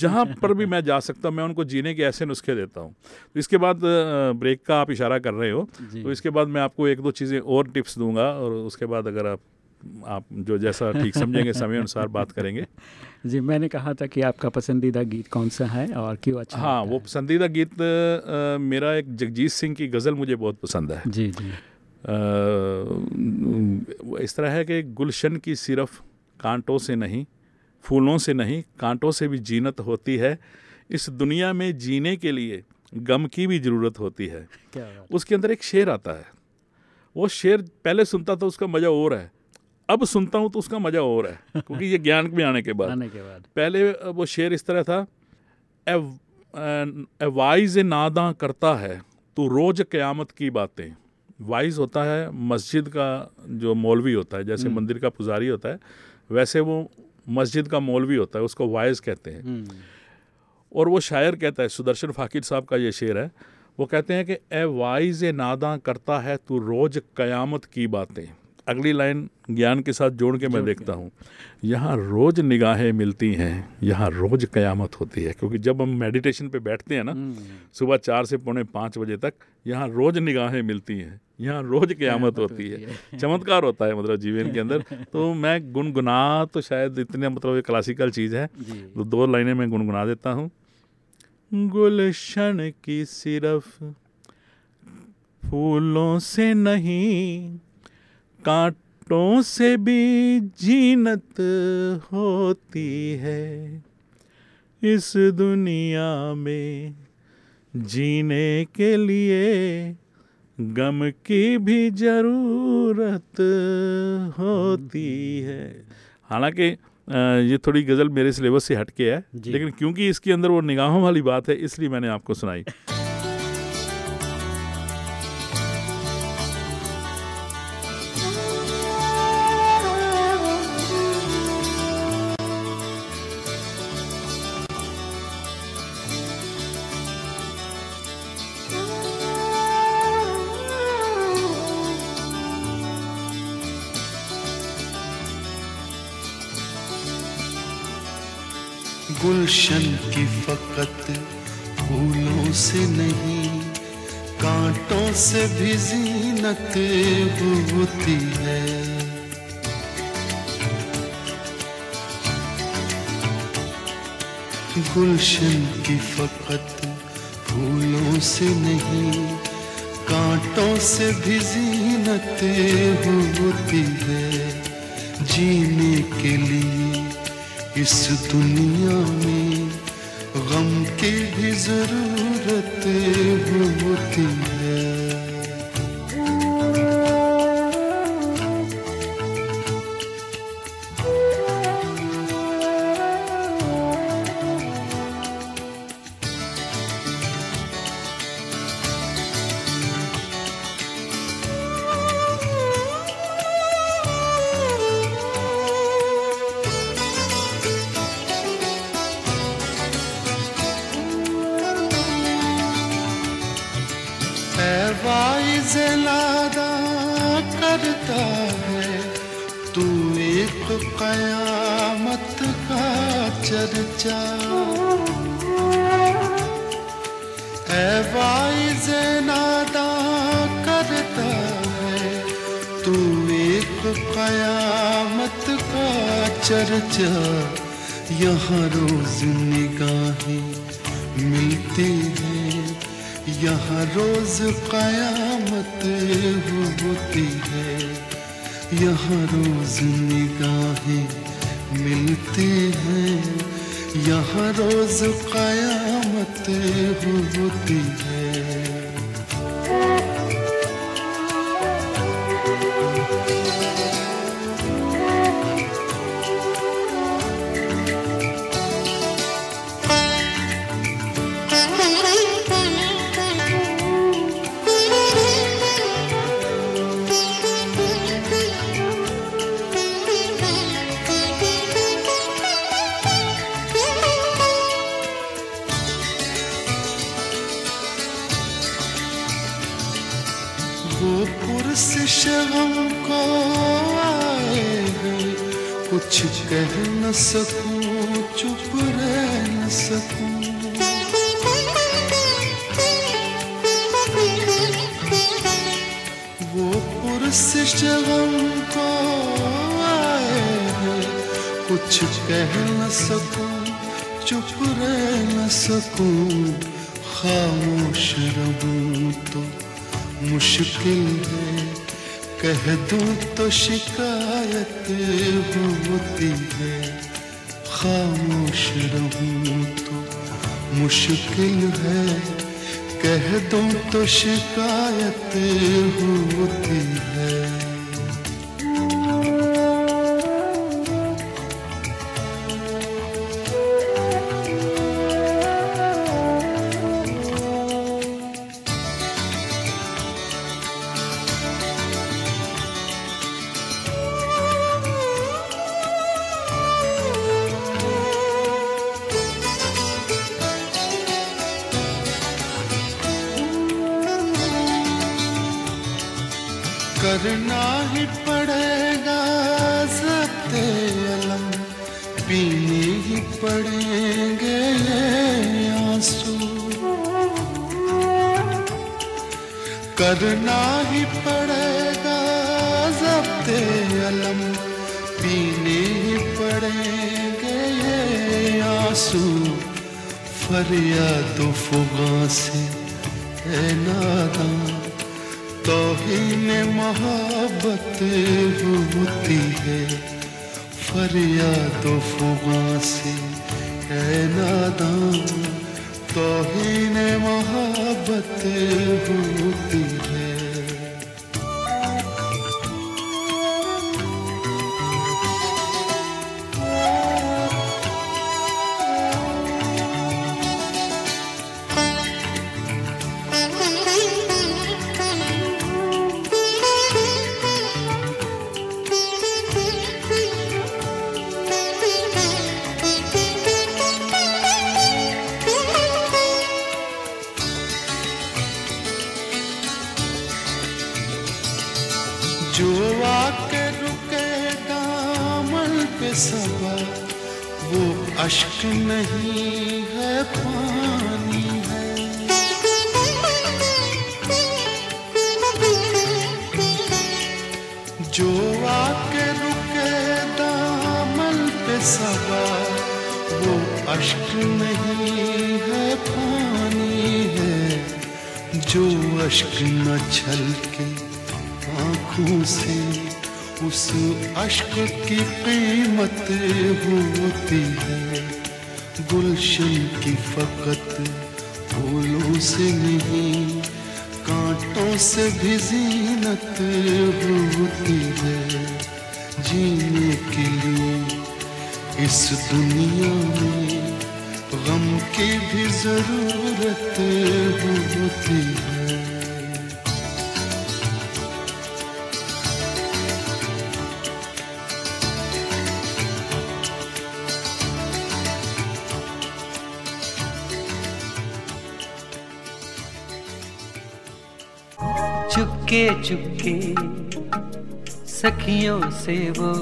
जहाँ पर भी मैं जा सकता हूँ मैं उनको जीने के ऐसे नुस्खे देता हूँ। तो इसके बाद ब्रेक का आप इशारा कर रहे हो तो इसके बाद मैं आपको एक दो चीज़ें और टिप्स दूँगा और उसके बाद अगर आप आप जो जैसा ठीक समझेंगे समय अनुसार बात करेंगे। जी मैंने कहा था कि आपका पसंदीदा गीत कौन सा है और क्यों अच्छा हाँ वो पसंदीदा गीत अ, मेरा एक जगजीत सिंह की गज़ल मुझे बहुत पसंद है। जी जी। वो इस तरह है कि गुलशन की सिर्फ़ कांटों से नहीं फूलों से नहीं कांटों से भी जीनत होती है। इस दुनिया में जीने के लिए गम की भी ज़रूरत होती है। क्या उसके अंदर एक शेर आता है। वो शेर पहले सुनता था उसका मज़ा और है। अब सुनता हूँ तो उसका मज़ा और है क्योंकि ये ज्ञान में आने के बाद। आने के बाद। पहले वो शेर इस तरह था ए, वाइज नादा करता है तो रोज क़यामत की बातें। वाइज होता है मस्जिद का जो मौलवी होता है जैसे मंदिर का पुजारी होता है वैसे वो मस्जिद का मौलवी होता है उसको वाइज कहते हैं। हम्म, और वो शायर कहता है सुदर्शन फाकिर साहब का ये शेर है वो कहते हैं कि ए वाइज नादा करता है तू रोज क़यामत की बातें। अगली लाइन ज्ञान के साथ जोड़ के मैं देखता हूँ। यहाँ रोज निगाहें मिलती हैं यहाँ रोज क़यामत होती है क्योंकि जब हम मेडिटेशन पे बैठते हैं ना हम्म, सुबह चार से पौने पाँच बजे तक यहाँ रोज निगाहें मिलती हैं यहाँ रोज क़यामत होती है। चमत्कार होता है मतलब जीवन के अंदर। तो मैं गुनगुना तो शायद इतने मतलब ये क्लासिकल चीज़ है। तो दो लाइनें मैं गुनगुना देता हूँ। गुलशन की सिर्फ़ फूलों से नहीं कांटों से भी जीनत होती है। इस दुनिया में जीने के लिए गम की भी ज़रूरत होती है। हालाँकि ये थोड़ी गज़ल मेरे सिलेबस से हटके है लेकिन क्योंकि इसके अंदर वो निगाहों वाली बात है इसलिए मैंने आपको सुनाई। से नहीं, कांटों से भी जीनत होती है। गुलशन की फकत फूलों से नहीं, कांटों से भी जीनत होती है। जीने के लिए इस दुनिया में गम की भी ज़रूरत होती है। मुश्किल है। कह दूँ तो शिकायत होती है। खामोश रहूँ तो मुश्किल है। कह दूँ तो शिकायत होती है। करना ही पड़ेगा जब्त अलम, पीने ही पड़ेंगे ये आँसू। फरियाद फुगा से है नादान तोहीन मोहब्बत होती है। फरियाद फुगा से है नादान ने मोहब्बत होती। से नहीं, कांटों से भी जीनत होती है जीने के लिए। इस दुनिया में गम की भी ज़रूरत होती है। चुपके चुपके सखियों से वो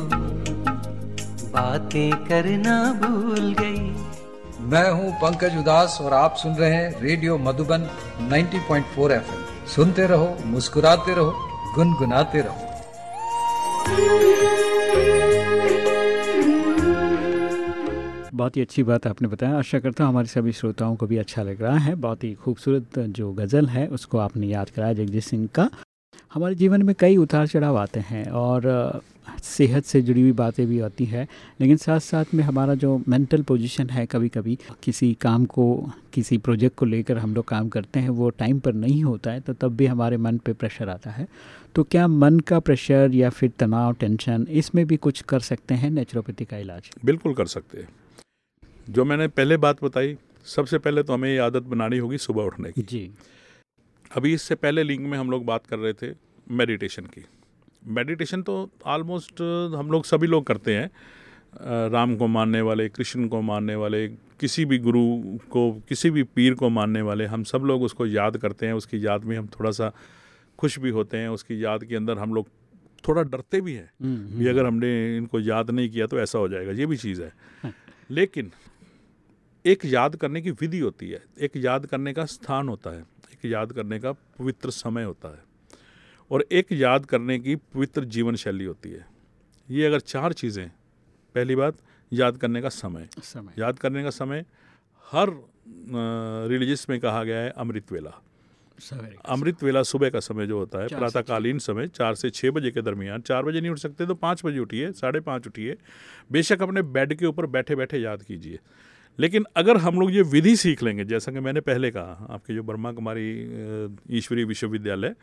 बातें करना भूल गई। मैं हूँ पंकज उदास और आप सुन रहे हैं रेडियो मधुबन 90.4 एफएम। सुनते रहो मुस्कुराते रहो गुनगुनाते रहो। बहुत ही अच्छी बात आपने बताया। आशा करता हूँ हमारे सभी श्रोताओं को भी अच्छा लग रहा है। बहुत ही खूबसूरत जो गज़ल है उसको आपने याद कराया जगजीत सिंह का। हमारे जीवन में कई उतार चढ़ाव आते हैं और सेहत से जुड़ी हुई बातें भी आती है लेकिन साथ साथ में हमारा जो मेंटल पोजीशन है कभी कभी किसी काम को किसी प्रोजेक्ट को लेकर हम लोग काम करते हैं वो टाइम पर नहीं होता है तो तब भी हमारे मन पे प्रेशर आता है। तो क्या मन का प्रेशर या फिर तनाव टेंशन इसमें भी कुछ कर सकते हैं नेचुरोपैथी का इलाज? बिल्कुल कर सकते हैं। जो मैंने पहले बात बताई सबसे पहले तो हमें ये आदत बनानी होगी सुबह उठने की। जी। अभी इससे पहले लिंक में हम लोग बात कर रहे थे मेडिटेशन की। मेडिटेशन तो ऑलमोस्ट हम लोग सभी लोग करते हैं। राम को मानने वाले कृष्ण को मानने वाले किसी भी गुरु को किसी भी पीर को मानने वाले हम सब लोग उसको याद करते हैं। उसकी याद में हम थोड़ा सा खुश भी होते हैं। उसकी याद के अंदर हम लोग थोड़ा डरते भी हैं भी अगर हमने इनको याद नहीं किया तो ऐसा हो जाएगा। ये भी चीज़ है हाँ। लेकिन एक याद करने की विधि होती है। एक याद करने का स्थान होता है। एक याद करने का पवित्र समय होता है। और एक याद करने की पवित्र जीवन शैली होती है। ये अगर चार चीज़ें पहली बात याद करने का समय। समय। याद करने का समय हर रिलीजियस में कहा गया है अमृत वेला। अमृत वेला सुबह का समय जो होता है प्रातःकालीन समय चार से छः बजे के दरमियान। चार बजे नहीं उठ सकते तो पाँच बजे उठिए साढ़े पाँच उठिए। बेशक अपने बेड के ऊपर बैठे बैठे याद कीजिए। लेकिन अगर हम लोग ये विधि सीख लेंगे जैसा कि मैंने पहले कहा आपके जो ब्रह्मा कुमारी ईश्वरीय विश्वविद्यालय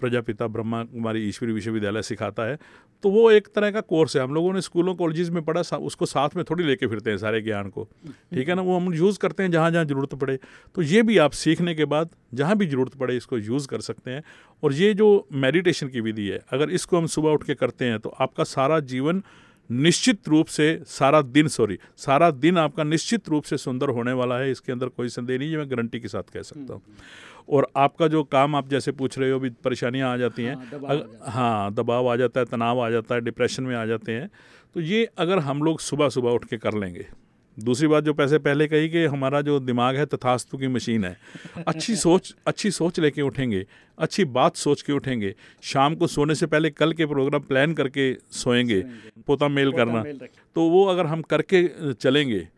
प्रजापिता ब्रह्मा कुमारी ईश्वरी विश्वविद्यालय सिखाता है तो वो एक तरह का कोर्स है। हम लोगों ने स्कूलों कॉलेजेस में पढ़ा सा, उसको साथ में थोड़ी लेके फिरते हैं सारे ज्ञान को। ठीक है ना? वो हम यूज़ करते हैं जहाँ जहाँ ज़रूरत पड़े। तो ये भी आप सीखने के बाद जहाँ भी ज़रूरत पड़े इसको यूज़ कर सकते हैं। और ये जो मेडिटेशन की विधि है अगर इसको हम सुबह उठ के करते हैं तो आपका सारा जीवन निश्चित रूप से सारा दिन सॉरी सारा दिन आपका निश्चित रूप से सुंदर होने वाला है इसके अंदर कोई संदेह नहीं है मैं गारंटी के साथ कह सकता हूँ। और आपका जो काम आप जैसे पूछ रहे हो भी परेशानियाँ आ जाती हैं। हाँ, हाँ। दबाव आ जाता है तनाव आ जाता है डिप्रेशन में आ जाते हैं। तो ये अगर हम लोग सुबह सुबह उठ के कर लेंगे दूसरी बात जो पैसे पहले कही कि हमारा जो दिमाग है तथास्तु की मशीन है। अच्छी सोच अच्छी सोच लेके उठेंगे अच्छी बात सोच के उठेंगे। शाम को सोने से पहले कल के प्रोग्राम प्लान करके सोएँगे पोता मेल पोता करना। मेल तो वो अगर हम करके चलेंगे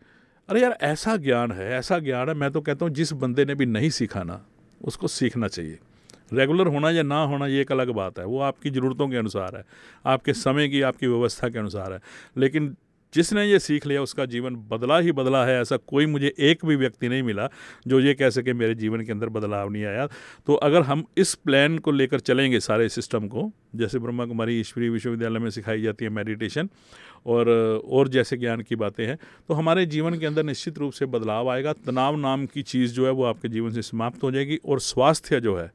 अरे यार ऐसा ज्ञान है ऐसा ज्ञान है मैं तो कहता हूँ जिस बंदे ने भी नहीं सीखा ना उसको सीखना चाहिए। रेगुलर होना या ना होना ये एक अलग बात है। वो आपकी ज़रूरतों के अनुसार है आपके समय की आपकी व्यवस्था के अनुसार है। लेकिन जिसने ये सीख लिया, उसका जीवन बदला ही बदला है, ऐसा कोई मुझे एक भी व्यक्ति नहीं मिला जो ये कह सके मेरे जीवन के अंदर बदलाव नहीं आया। तो अगर हम इस प्लान को लेकर चलेंगे सारे सिस्टम को, जैसे ब्रह्मा कुमारी ईश्वरी विश्वविद्यालय में सिखाई जाती है मेडिटेशन और और जैसे ज्ञान की बातें हैं तो हमारे जीवन के अंदर निश्चित रूप से बदलाव आएगा। तनाव नाम की चीज़ जो है, वो आपके जीवन से समाप्त हो जाएगी, और स्वास्थ्य जो है,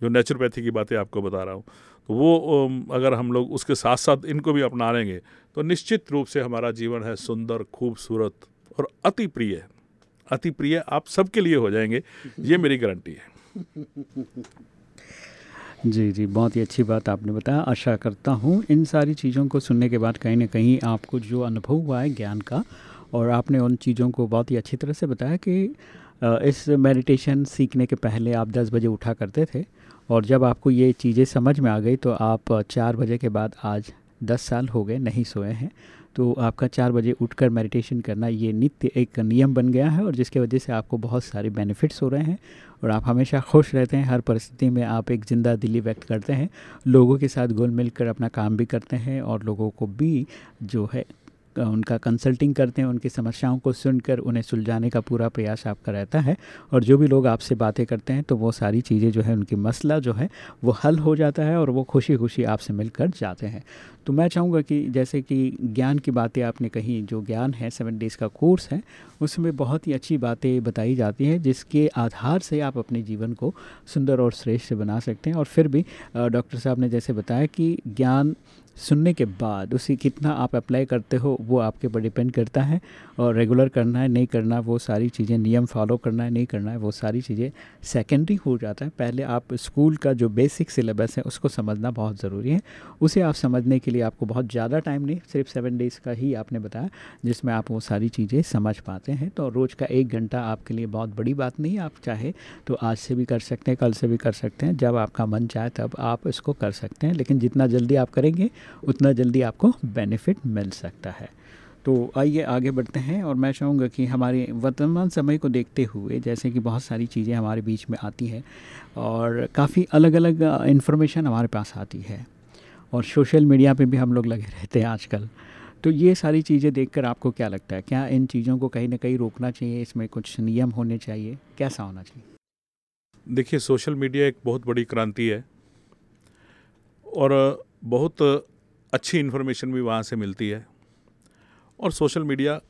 जो नेचुरोपैथी की बातें आपको बता रहा हूँ तो वो अगर हम लोग उसके साथ साथ इनको भी अपना लेंगे तो निश्चित रूप से हमारा जीवन है सुंदर, खूबसूरत और अति प्रिय। अति प्रिय आप सबके लिए हो जाएँगे, ये मेरी गारंटी है। जी जी, बहुत ही अच्छी बात आपने बताया। आशा करता हूँ इन सारी चीज़ों को सुनने के बाद कहीं ना कहीं आपको जो अनुभव हुआ है ज्ञान का, और आपने उन चीज़ों को बहुत ही अच्छी तरह से बताया कि इस मेडिटेशन सीखने के पहले आप 10 बजे उठा करते थे, और जब आपको ये चीज़ें समझ में आ गई तो आप चार बजे के बाद आज दस साल हो गए नहीं सोए हैं तो आपका चार बजे उठकर मेडिटेशन करना ये नित्य एक नियम बन गया है और जिसके वजह से आपको बहुत सारे बेनिफिट्स हो रहे हैं और आप हमेशा खुश रहते हैं, हर परिस्थिति में आप एक ज़िंदा दिली व्यक्त करते हैं, लोगों के साथ घुल मिल कर अपना काम भी करते हैं और लोगों को भी जो है, उनका कंसल्टिंग करते हैं, उनकी समस्याओं को सुनकर उन्हें सुलझाने का पूरा प्रयास आपका रहता है और जो भी लोग आपसे बातें करते हैं तो वो सारी चीज़ें जो है, उनकी मसला जो है, वो हल हो जाता है और वो खुशी खुशी आपसे मिलकर जाते हैं। तो मैं चाहूँगा कि जैसे कि ज्ञान की बातें आपने कही, जो ज्ञान है सेवन डेज़ का कोर्स है, उसमें बहुत ही अच्छी बातें बताई जाती हैं, जिसके आधार से आप अपने जीवन को सुंदर और श्रेष्ठ बना सकते हैं। और फिर भी डॉक्टर साहब ने जैसे बताया कि ज्ञान सुनने के बाद उसे कितना आप अप्लाई करते हो, वो आपके ऊपर डिपेंड करता है, और रेगुलर करना है, नहीं करना, वो सारी चीज़ें, नियम फॉलो करना है, नहीं करना है, वो सारी चीज़ें सेकेंडरी हो जाता है। पहले आप स्कूल का जो बेसिक सिलेबस है, उसको समझना बहुत ज़रूरी है। उसे आप समझने के लिए आपको बहुत ज़्यादा टाइम नहीं, सिर्फ़ सेवन डेज़ का ही आपने बताया, जिसमें आप वो सारी चीज़ें समझ पाते हैं। तो रोज़ का एक घंटा आपके लिए बहुत बड़ी बात नहीं, आप चाहे तो आज से भी कर सकते हैं, कल से भी कर सकते हैं। जब आपका मन चाहे तब आप इसको कर सकते हैं, लेकिन जितना जल्दी आप करेंगे, उतना जल्दी आपको बेनिफिट मिल सकता है। तो आइए आगे बढ़ते हैं और मैं चाहूँगा कि हमारे वर्तमान समय को देखते हुए, जैसे कि बहुत सारी चीज़ें हमारे बीच में आती हैं और काफ़ी अलग अलग इन्फॉर्मेशन हमारे पास आती है। और सोशल मीडिया पे भी हम लोग लगे रहते हैं आजकल। तो ये सारी चीज़ें देखकर आपको क्या लगता है? क्या इन चीज़ों को कहीं ना कहीं रोकना चाहिए? इसमें कुछ नियम होने चाहिए? कैसा होना चाहिए? देखिए, सोशल मीडिया एक बहुत बड़ी क्रांति है और बहुत अच्छी इन्फॉर्मेशन भी वहाँ से मिलती है और सोशल मीडिया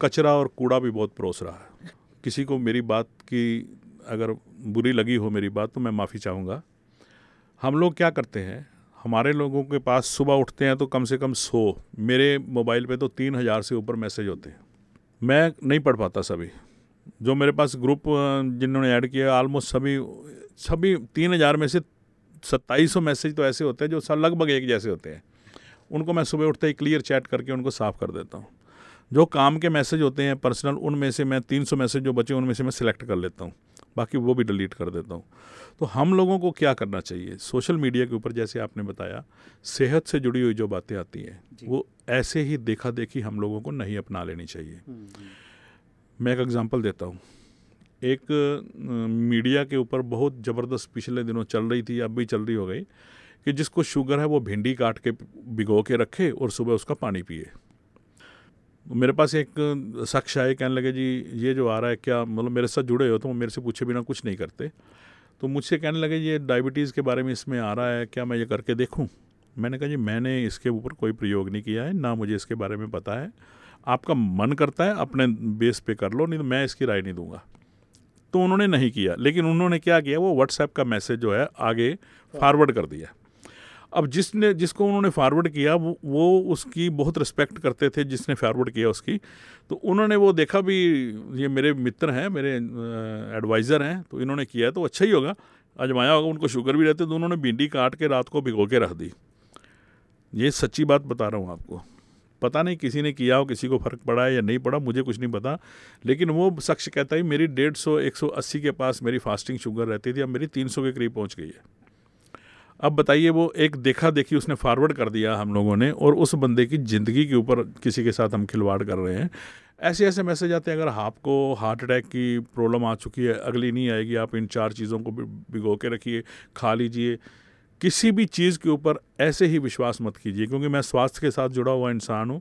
कचरा और कूड़ा भी बहुत परोस रहा है। किसी को मेरी बात की अगर बुरी लगी हो मेरी बात तो मैं माफ़ी चाहूँगा। हम लोग क्या करते हैं? हमारे लोगों के पास सुबह उठते हैं तो कम से कम सौ। मेरे मोबाइल पे तो तीन हज़ार से ऊपर मैसेज होते हैं। मैं नहीं पढ़ पाता सभी। जो मेरे पास ग्रुप जिन्होंने ऐड किया आलमोस्ट सभी सभी तीन हज़ार में से सत्ताईस सौ मैसेज तो ऐसे होते हैं जो सब लगभग एक जैसे होते हैं। उनको मैं सुबह उठते ही क्लियर चैट करके उनको साफ़ कर देता हूँ। जो काम के मैसेज होते हैं पर्सनल उनमें से मैं तीन सौ मैसेज जो बचे उनमें से मैं सिलेक्ट कर लेता हूँ। बाकी वो भी डिलीट कर देता हूँ। तो हम लोगों को क्या करना चाहिए? सोशल मीडिया के ऊपर जैसे आपने बताया सेहत से जुड़ी हुई जो बातें आती हैं वो ऐसे ही देखा देखी हम लोगों को नहीं अपना लेनी चाहिए। हम्म। मैं एक एग्जांपल देता हूँ। एक मीडिया के ऊपर बहुत ज़बरदस्त पिछले दिनों चल रही थी अब भी चल रही हो गई कि जिसको शुगर है वो भिंडी काट के भिगो के रखे और सुबह उसका पानी पिए। मेरे पास एक शख्स आए कहने लगे, जी, ये जो आ रहा है, क्या मतलब मेरे साथ जुड़े हो तो वो मेरे से पूछे बिना कुछ नहीं करते? तो मुझसे कहने लगे, ये डायबिटीज़ के बारे में इसमें आ रहा है, क्या मैं ये करके देखूँ? मैंने कहा, जी, मैंने इसके ऊपर कोई प्रयोग नहीं किया है, ना मुझे इसके बारे में पता है। आपका मन करता है, अपने बेस पे कर लो, नहीं तो मैं इसकी राय नहीं दूँगा। तो उन्होंने नहीं किया, लेकिन उन्होंने क्या किया, वो व्हाट्सएप का मैसेज जो है, आगे फॉरवर्ड कर दिया। अब जिसने, जिसको उन्होंने फॉरवर्ड किया, वो वो उसकी बहुत रिस्पेक्ट करते थे, जिसने फॉरवर्ड किया उसकी। तो उन्होंने वो देखा भी, ये मेरे मित्र हैं, मेरे एडवाइज़र हैं तो इन्होंने किया तो अच्छा ही होगा। आजमाया होगा, उनको शुगर भी रहते तो उन्होंने भिंडी काट के रात को भिगो के रख दी। ये सच्ची बात बता रहा हूँ आपको। पता नहीं किसी ने किया हो, किसी को फ़र्क पड़ा है या नहीं पड़ा, मुझे कुछ नहीं पता। लेकिन वो शख्स कहता है, मेरी डेढ़ सौ, एक सौ अस्सी के पास मेरी फास्टिंग शुगर रहती थी, अब मेरी तीन सौ के करीब पहुँच गई है। अब बताइए, वो एक देखा देखी उसने फॉरवर्ड कर दिया हम लोगों ने और उस बंदे की ज़िंदगी के ऊपर किसी के साथ हम खिलवाड़ कर रहे हैं। ऐसे ऐसे मैसेज आते हैं, अगर आपको हार्ट अटैक की प्रॉब्लम आ चुकी है, अगली नहीं आएगी, आप इन चार चीज़ों को भिगो के रखिए, खा लीजिए। किसी भी चीज़ के ऊपर ऐसे ही विश्वास मत कीजिए, क्योंकि मैं स्वास्थ्य के साथ जुड़ा हुआ इंसान हूँ।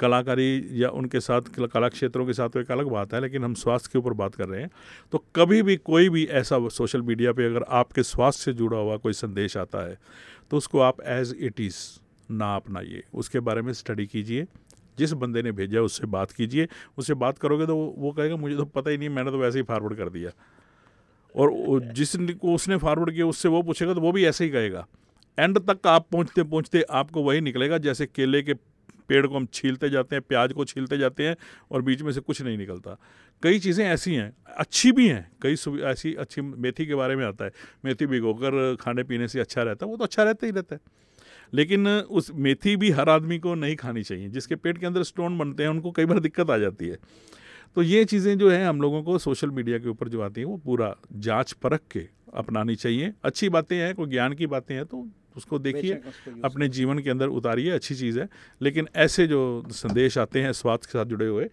कलाकारी या उनके साथ कला क्षेत्रों के साथ तो एक अलग बात है, लेकिन हम स्वास्थ्य के ऊपर बात कर रहे हैं। तो कभी भी कोई भी ऐसा सोशल मीडिया पे अगर आपके स्वास्थ्य से जुड़ा हुआ कोई संदेश आता है तो उसको आप एज इट इज़ ना अपनाइए। उसके बारे में स्टडी कीजिए। जिस बंदे ने भेजा उससे बात कीजिए। उससे बात करोगे तो वो कहेगा, मुझे तो पता ही नहीं, मैंने तो वैसे ही फॉरवर्ड कर दिया। और जिसको उसने फॉरवर्ड किया, उससे वो पूछेगा तो वो भी ऐसे ही कहेगा। एंड तक आप पहुँचते पहुँचते आपको वही निकलेगा, जैसे केले के पेड़ को हम छीलते जाते हैं, प्याज को छीलते जाते हैं और बीच में से कुछ नहीं निकलता। कई चीज़ें ऐसी हैं, अच्छी भी हैं, कई ऐसी अच्छी मेथी के बारे में आता है। मेथी भिगोकर खाने पीने से अच्छा रहता है, वो तो अच्छा रहता ही रहता है। लेकिन उस मेथी भी हर आदमी को नहीं खानी चाहिए, जिसके पेट के अंदर स्टोन बनते हैं, उनको कई बार दिक्कत आ जाती है। तो ये चीज़ें जो है, हम लोगों को सोशल मीडिया के ऊपर जो आती हैं, वो पूरा जाँच परख के अपनानी चाहिए। अच्छी बातें हैं कोई ज्ञान की बातें हैं तो उसको देखिए अपने जीवन के अंदर उतारिए अच्छी चीज़ है। लेकिन ऐसे जो संदेश आते हैं स्वास्थ्य के साथ जुड़े हुए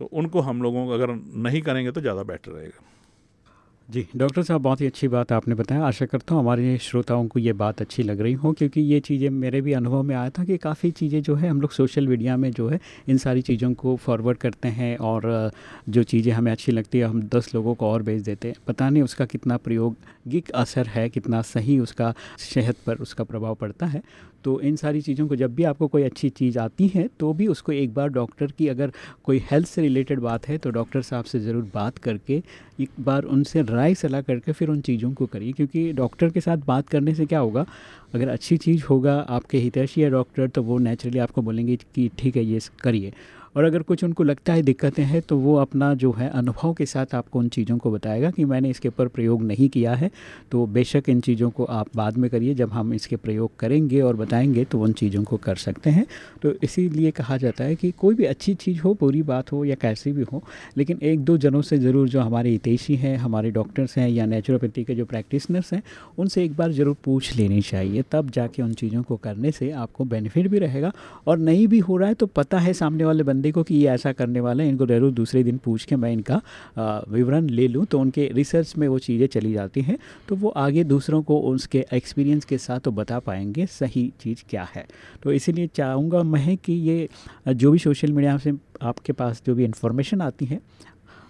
तो उनको हम लोगों को अगर नहीं करेंगे तो ज़्यादा बेटर रहेगा। जी, डॉक्टर साहब, बहुत ही अच्छी बात आपने बताया। आशा करता हूँ हमारे श्रोताओं को ये बात अच्छी लग रही हो, क्योंकि ये चीज़ें मेरे भी अनुभव में आया था कि काफ़ी चीज़ें जो है, हम लोग सोशल मीडिया में जो है, इन सारी चीज़ों को फॉरवर्ड करते हैं और जो चीज़ें हमें अच्छी लगती है, हम दस लोगों को और भेज देते हैं। पता नहीं उसका कितना प्रयोगिक असर है, कितना सही उसका सेहत पर उसका प्रभाव पड़ता है तो इन सारी चीज़ों को जब भी आपको कोई अच्छी चीज़ आती है तो भी उसको एक बार डॉक्टर की अगर कोई हेल्थ से रिलेटेड बात है तो डॉक्टर साहब से ज़रूर बात करके, एक बार उनसे राय सलाह करके फिर उन चीज़ों को करिए। क्योंकि डॉक्टर के साथ बात करने से क्या होगा, अगर अच्छी चीज़ होगा आपके हितैषी है डॉक्टर तो वो नेचुरली आपको बोलेंगे कि ठीक है, ये करिए। और अगर कुछ उनको लगता है दिक्कतें हैं तो वो अपना जो है अनुभव के साथ आपको उन चीज़ों को बताएगा कि मैंने इसके ऊपर प्रयोग नहीं किया है तो बेशक इन चीज़ों को आप बाद में करिए। जब हम इसके प्रयोग करेंगे और बताएँगे तो उन चीज़ों को कर सकते हैं। तो इसीलिए कहा जाता है कि कोई भी अच्छी चीज़ हो, बुरी बात हो या कैसी भी हो, लेकिन एक दो जनों से ज़रूर जो हमारे हितैषी हैं, हमारे डॉक्टर्स हैं या नेचुरोपैथी के जो प्रैक्टिसनर्स हैं, उनसे एक बार ज़रूर पूछ लेनी चाहिए। तब जाके उन चीज़ों को करने से आपको बेनिफिट भी रहेगा और नहीं भी हो रहा है तो पता है सामने वाले बंदे को कि ये ऐसा करने वाले हैं, इनको ज़रूर दूसरे दिन पूछ के मैं इनका विवरण ले लूँ। तो उनके रिसर्च में वो चीज़ें चली जाती हैं। तो वो आगे दूसरों को उसके एक्सपीरियंस के साथ तो बता पाएँगे सही चीज़ क्या है। तो इसीलिए चाहूँगा मैं कि ये, जो भी सोशल मीडिया से आपके पास जो भी इन्फॉर्मेशन आती है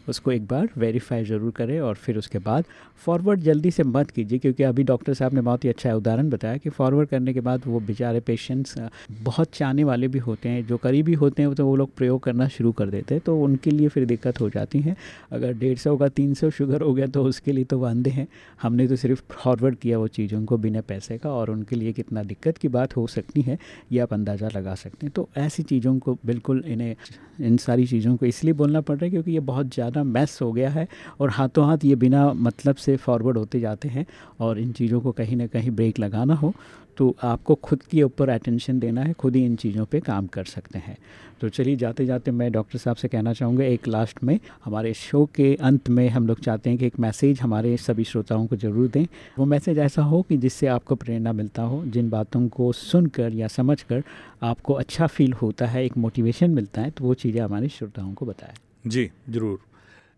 उसको एक बार वेरीफाई ज़रूर करें और फिर उसके बाद फॉरवर्ड जल्दी से मत कीजिए, क्योंकि अभी डॉक्टर साहब ने बहुत ही अच्छा उदाहरण बताया कि फॉरवर्ड करने के बाद वो बेचारे पेशेंट्स बहुत चाहने वाले भी होते हैं, जो करीबी होते हैं तो वो लोग प्रयोग करना शुरू कर देते हैं तो उनके लिए फिर दिक्कत हो जाती है। अगर डेढ़ सौ का, तीन सौ शुगर हो गया तो उसके लिए तो वो अंधे हैं। हमने तो सिर्फ़ फॉरवर्ड किया वो चीज़ों को बिना पैसे का, और उनके लिए कितना दिक्कत की बात हो सकती है, ये आप अंदाज़ा लगा सकते हैं। तो ऐसी चीज़ों को बिल्कुल इन्हें, इन सारी चीज़ों को इसलिए बोलना पड़ रहा है, क्योंकि ये बहुत ज़्यादा मैस हो गया है और हाथों हाथ ये बिना मतलब से फॉरवर्ड होते जाते हैं और इन चीज़ों को कहीं ना कहीं ब्रेक लगाना हो तो आपको खुद के ऊपर अटेंशन देना है, खुद ही इन चीज़ों पे काम कर सकते हैं। तो चलिए जाते जाते मैं डॉक्टर साहब से कहना चाहूँगा, एक लास्ट में, हमारे शो के अंत में हम लोग चाहते हैं कि एक मैसेज हमारे सभी श्रोताओं को ज़रूर दें। वो मैसेज ऐसा हो कि जिससे आपको प्रेरणा मिलता हो, जिन बातों को सुनकर या समझकर आपको अच्छा फील होता है, एक मोटिवेशन मिलता है तो वो चीज़ें हमारे श्रोताओं को बताएँ। जी, ज़रूर।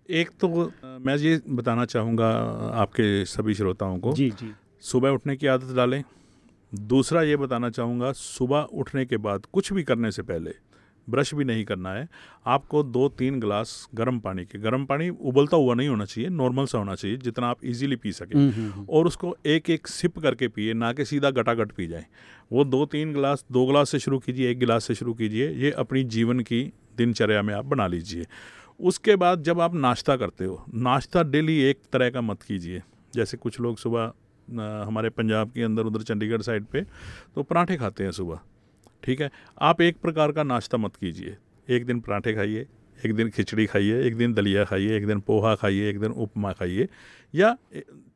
एक तो मैं ये बताना चाहूँगा आपके सभी श्रोताओं को। जी जी। सुबह उठने की आदत डालें। दूसरा ये बताना चाहूँगा सुबह उठने के बाद कुछ भी करने से पहले ब्रश भी नहीं करना है। आपको दो तीन गिलास गर्म पानी के गर्म पानी उबलता हुआ नहीं होना चाहिए नॉर्मल सा होना चाहिए जितना आप इजीली पी सकें। और उसको एक एक सिप करके पिए ना कि सीधा गटागट पी जाए। वो दो तीन गिलास दो गिलास से शुरू कीजिए एक गिलास से शुरू कीजिए। ये अपनी जीवन की दिनचर्या में आप बना लीजिए। उसके बाद जब आप नाश्ता करते हो, नाश्ता डेली एक तरह का मत कीजिए। जैसे कुछ लोग सुबह हमारे पंजाब के अंदर उधर चंडीगढ़ साइड पे तो पराठे खाते हैं सुबह, ठीक है? आप एक प्रकार का नाश्ता मत कीजिए। एक दिन पराठे खाइए, एक दिन खिचड़ी खाइए, एक दिन दलिया खाइए, एक दिन पोहा खाइए, एक दिन उपमा खाइए, या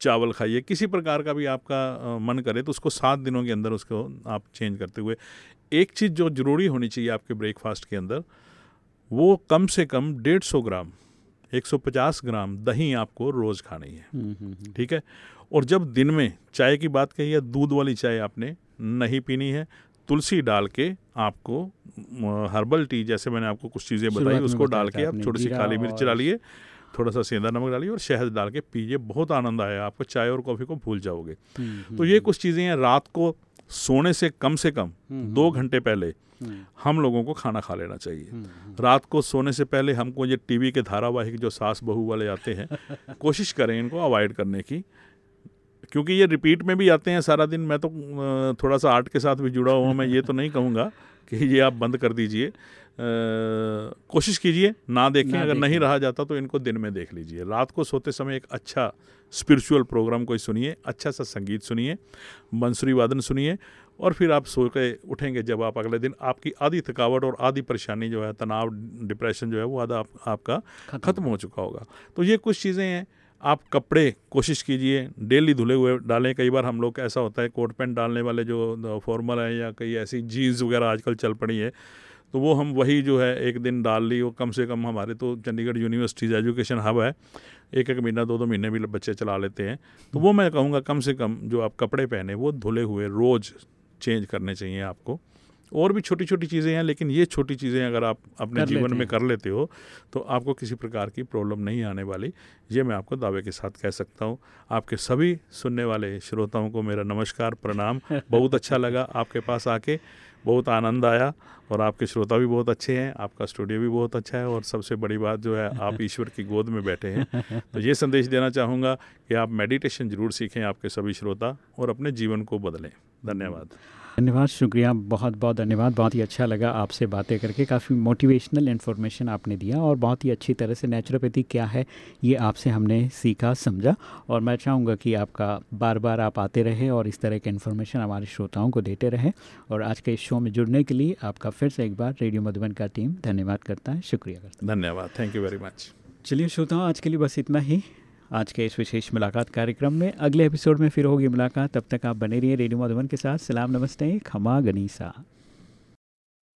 चावल खाइए। किसी प्रकार का भी आपका मन करे तो उसको सात दिनों के अंदर उसको आप चेंज करते हुए, एक चीज़ जो ज़रूरी होनी चाहिए आपके ब्रेकफास्ट के अंदर वो कम से कम डेढ़ सौ ग्राम 150 ग्राम दही आपको रोज़ खानी है। ठीक है? और जब दिन में चाय की बात कही है दूध वाली चाय आपने नहीं पीनी है तुलसी डाल के आपको हर्बल टी जैसे मैंने आपको कुछ चीज़ें बताई उसको डाल के आप थोड़ी सी काली मिर्च डालिए थोड़ा सा सेंधा नमक डालिए और शहद डाल के पीजिए बहुत आनंद आया आपको चाय और कॉफ़ी को भूल जाओगे। तो ये कुछ चीज़ें हैं रात को सोने से कम से कम दो घंटे पहले हम लोगों को खाना खा लेना चाहिए। रात को सोने से पहले हमको ये टीवी के धारावाहिक जो सास बहू वाले आते हैं कोशिश करें इनको अवॉइड करने की क्योंकि ये रिपीट में भी आते हैं सारा दिन। मैं तो थोड़ा सा आर्ट के साथ भी जुड़ा हुआ मैं ये तो नहीं कहूँगा कि ये आप बंद कर दीजिए। कोशिश कीजिए ना देखें ना अगर नहीं रहा जाता तो इनको दिन में देख लीजिए। रात को सोते समय एक अच्छा स्पिरिचुअल प्रोग्राम कोई सुनिए अच्छा सा संगीत सुनिए बंसुरी वादन सुनिए और फिर आप सो के उठेंगे जब आप अगले दिन। आपकी आधी थकावट और आधी परेशानी जो है तनाव डिप्रेशन जो है वो आधा आप, आपका ख़त्म हो चुका होगा। तो ये कुछ चीज़ें हैं। आप कपड़े कोशिश कीजिए डेली धुले हुए डालें। कई बार हम लोग ऐसा होता है कोट पैंट डालने वाले जो फॉर्मल हैं या कई ऐसी जीन्स वगैरह आजकल चल पड़ी है तो वो हम वही जो है एक दिन डाल ली। वो कम से कम हमारे तो चंडीगढ़ यूनिवर्सिटीज़ एजुकेशन हब है। एक एक महीना दो दो महीने भी बच्चे चला लेते हैं। तो वो मैं कहूँगा कम से कम जो आप कपड़े पहने वो धुले हुए रोज़ चेंज करने चाहिए आपको। और भी छोटी छोटी चीज़ें हैं लेकिन ये छोटी चीज़ें अगर आप अपने जीवन में कर लेते हो तो आपको किसी प्रकार की प्रॉब्लम नहीं आने वाली। ये मैं आपको दावे के साथ कह सकता हूँ। आपके सभी सुनने वाले श्रोताओं को मेरा नमस्कार प्रणाम। बहुत अच्छा लगा आपके पास आके बहुत आनंद आया और आपके श्रोता भी बहुत अच्छे हैं आपका स्टूडियो भी बहुत अच्छा है और सबसे बड़ी बात जो है आप ईश्वर की गोद में बैठे हैं। तो ये संदेश देना चाहूँगा कि आप मेडिटेशन ज़रूर सीखें आपके सभी श्रोता और अपने जीवन को बदलें। धन्यवाद। धन्यवाद शुक्रिया बहुत बहुत धन्यवाद बहुत ही अच्छा लगा आपसे बातें करके काफ़ी मोटिवेशनल इन्फॉर्मेशन आपने दिया और बहुत ही अच्छी तरह से नेचुरोपैथी क्या है ये आपसे हमने सीखा समझा और मैं चाहूँगा कि आपका बार बार आप आते रहे और इस तरह के इन्फॉर्मेशन हमारे श्रोताओं को देते रहे और आज के इस शो में जुड़ने के लिए आपका फिर से एक बार रेडियो मधुबन का टीम धन्यवाद करता है शुक्रिया करता है। धन्यवाद थैंक यू वेरी मच चलिए श्रोताओं आज के लिए बस इतना ही। आज के इस विशेष मुलाकात कार्यक्रम में अगले एपिसोड में फिर होगी मुलाकात। तब तक आप बने रहिए रेडियो मधुबन के साथ। सलाम, नमस्ते, खमा गनीसा।